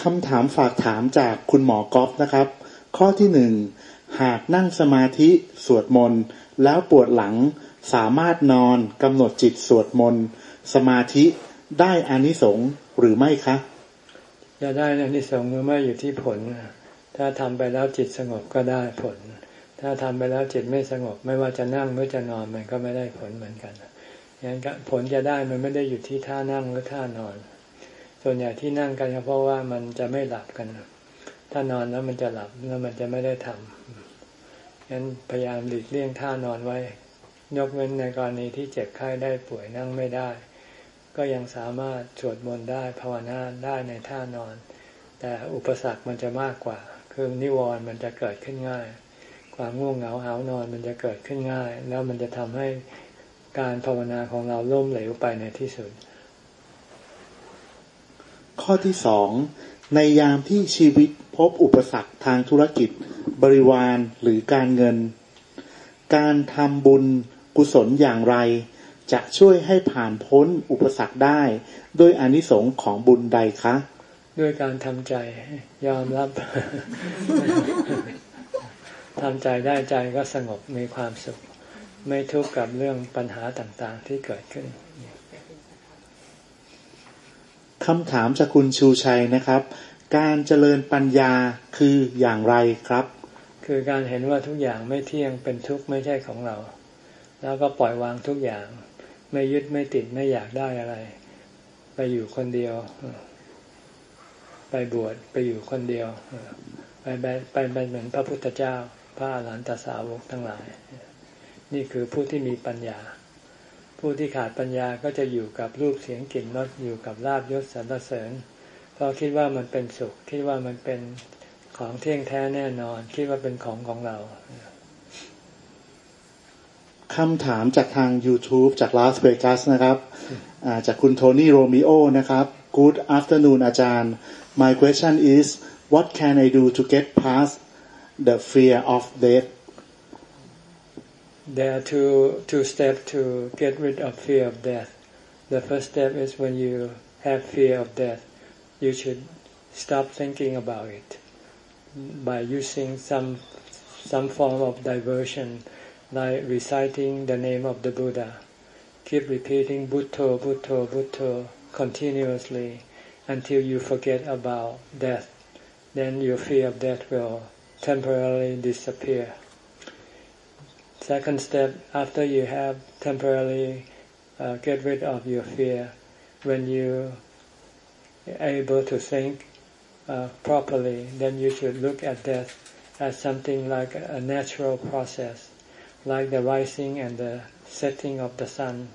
คำถามฝากถามจากคุณหมอกอฟนะครับ ข้อที่หนึ่งหากนั่งสมาธิสวดมนต์แล้วปวดหลังสามารถนอนกำหนดจิตสวดมนต์สมาธิได้อานิสงส์หรือไม่คะ จะได้อานิสงส์หรือไม่อยู่ที่ผล ถ้าทำไปแล้วจิตสงบก็ได้ผล ถ้าทำไปแล้วจิตไม่สงบ ไม่ว่าจะนั่งหรือจะนอนมันก็ไม่ได้ผลเหมือนกันงั้นผลจะได้มันไม่ได้อยู่ที่ท่านั่งหรือท่านอน ส่วนใหญ่ที่นั่งกันเพราะว่ามันจะไม่หลับกัน ถ้านอนแล้วมันจะหลับแล้วมันจะไม่ได้ทำงั้นพยายามหลีกเลี่ยงท่านอนไว้ ยกเว้นในกรณีที่เจ็บไข้ได้ป่วยนั่งไม่ได้ ก็ยังสามารถสวดมนต์ได้ภาวนาได้ในท่านอน แต่อุปสรรคมันจะมากกว่า คือนิวรณ์มันจะเกิดขึ้นง่าย ความง่วงเหงาหานอนมันจะเกิดขึ้นง่าย แล้วมันจะทำให้การภาวนาของเราล่มเหลวไปในที่สุด ข้อที่สองในยามที่ชีวิตพบอุปสรรคทางธุรกิจ บริวารหรือการเงิน การทำบุญกุศลอย่างไร จะช่วยให้ผ่านพ้นอุปสรรคได้ ด้วยอนิสงค์ของบุญใดคะ ด้วยการทำใจยอมรับทำใจได้ใจก็สงบมีความสุข ไม่ทุกข์กับเรื่องปัญหาต่างๆที่เกิดขึ้นคำถามจากคุณชูชัยนะครับ การเจริญปัญญาคืออย่างไรครับ คือการเห็นว่าทุกอย่างไม่เที่ยงเป็นทุกข์ไม่ใช่ของเรา แล้วก็ปล่อยวางทุกอย่าง ไม่ยึดไม่ติดไม่อยากได้อะไร ไปอยู่คนเดียว ไปบวชไปอยู่คนเดียว ไปไปไปเป็นเหมือนพระพุทธเจ้า พระอรหันตสาวกทั้งหลาย นี่คือผู้ที่มีปัญญา ผู้ที่ขาดปัญญาก็จะอยู่กับรูปเสียงกลิ่นรสอยู่กับลาบยศสรรเสริญเพราะคิดว่ามันเป็นสุข คิดว่ามันเป็นของเที่ยงแท้แน่นอน คิดว่าเป็นของของเรา คำถามจากทาง YouTube จากลาสเวกัสนะครับจากคุณโทนี่โรมิโอนะครับ Good afternoon อาจารย์ My question is what can I do to get past the fear of death There are two two steps to get rid of fear of death. The first step is when you have fear of death, you should stop thinking about it by using some some form of diversion, like reciting the name of the Buddha. Keep repeating Butto, Butto, Butto continuously until you forget about death. Then your fear of death will temporarily disappear. Second step, after you have temporarily uh, get rid of your fear, when you are able to think uh, properly, then you should look at death as something like a natural process, like the rising and the setting of the sun.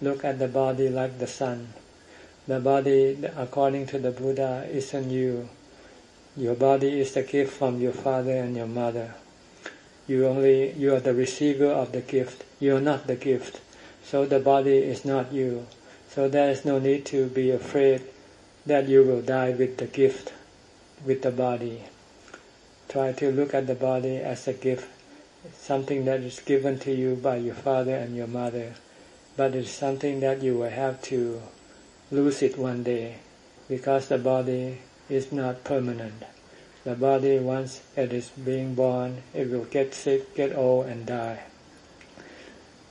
Look at the body like the sun. The body, according to the Buddha, isn't you. Your body is the gift from your father and your mother. You only you are the receiver of the gift. You are not the gift. So the body is not you. So there is no need to be afraid that you will die with the gift, with the body. Try to look at the body as a gift, something that is given to you by your father and your mother, but it's something that you will have to lose it one day, because the body is not permanent. The body, once it is being born, it will get sick, get old, and die.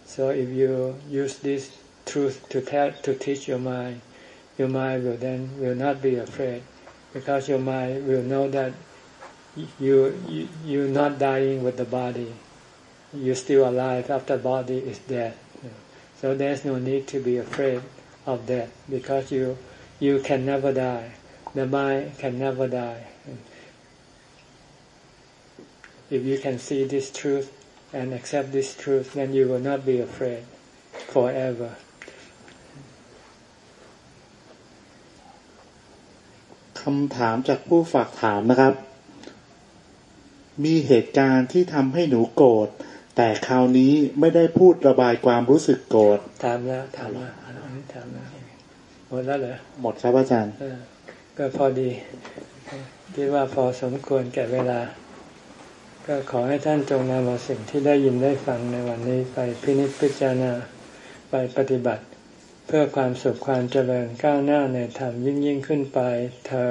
So if you use this truth to tell, to teach your mind, your mind will then will not be afraid, because your mind will know that you, you you're not dying with the body You're still alive after the body is dead. So there's no need to be afraid of death because you you can never die. The mind can never die. If you can see this truth and accept this truth, then you will not be afraid forever. คำถามจากผู้ฝากถามนะครับ มีเหตุการณ์ที่ทำให้หนูโกรธ แต่คราวนี้ไม่ได้พูดระบายความรู้สึกโกรธถามแล้วถามแล้วอันนี้ถามแล้วหมดแล้วเหรอหมดครับอาจารย์เออก็พอดีคิดว่าพอสมควรแก่เวลา ก็ขอให้ท่านจงนำเอาสิ่งที่ได้ยินได้ฟังในวันนี้ไปพินิจพิจารณาไปปฏิบัติ เพื่อความสุขความเจริญก้าวหน้าในธรรมยิ่งยิ่งขึ้นไปเธอ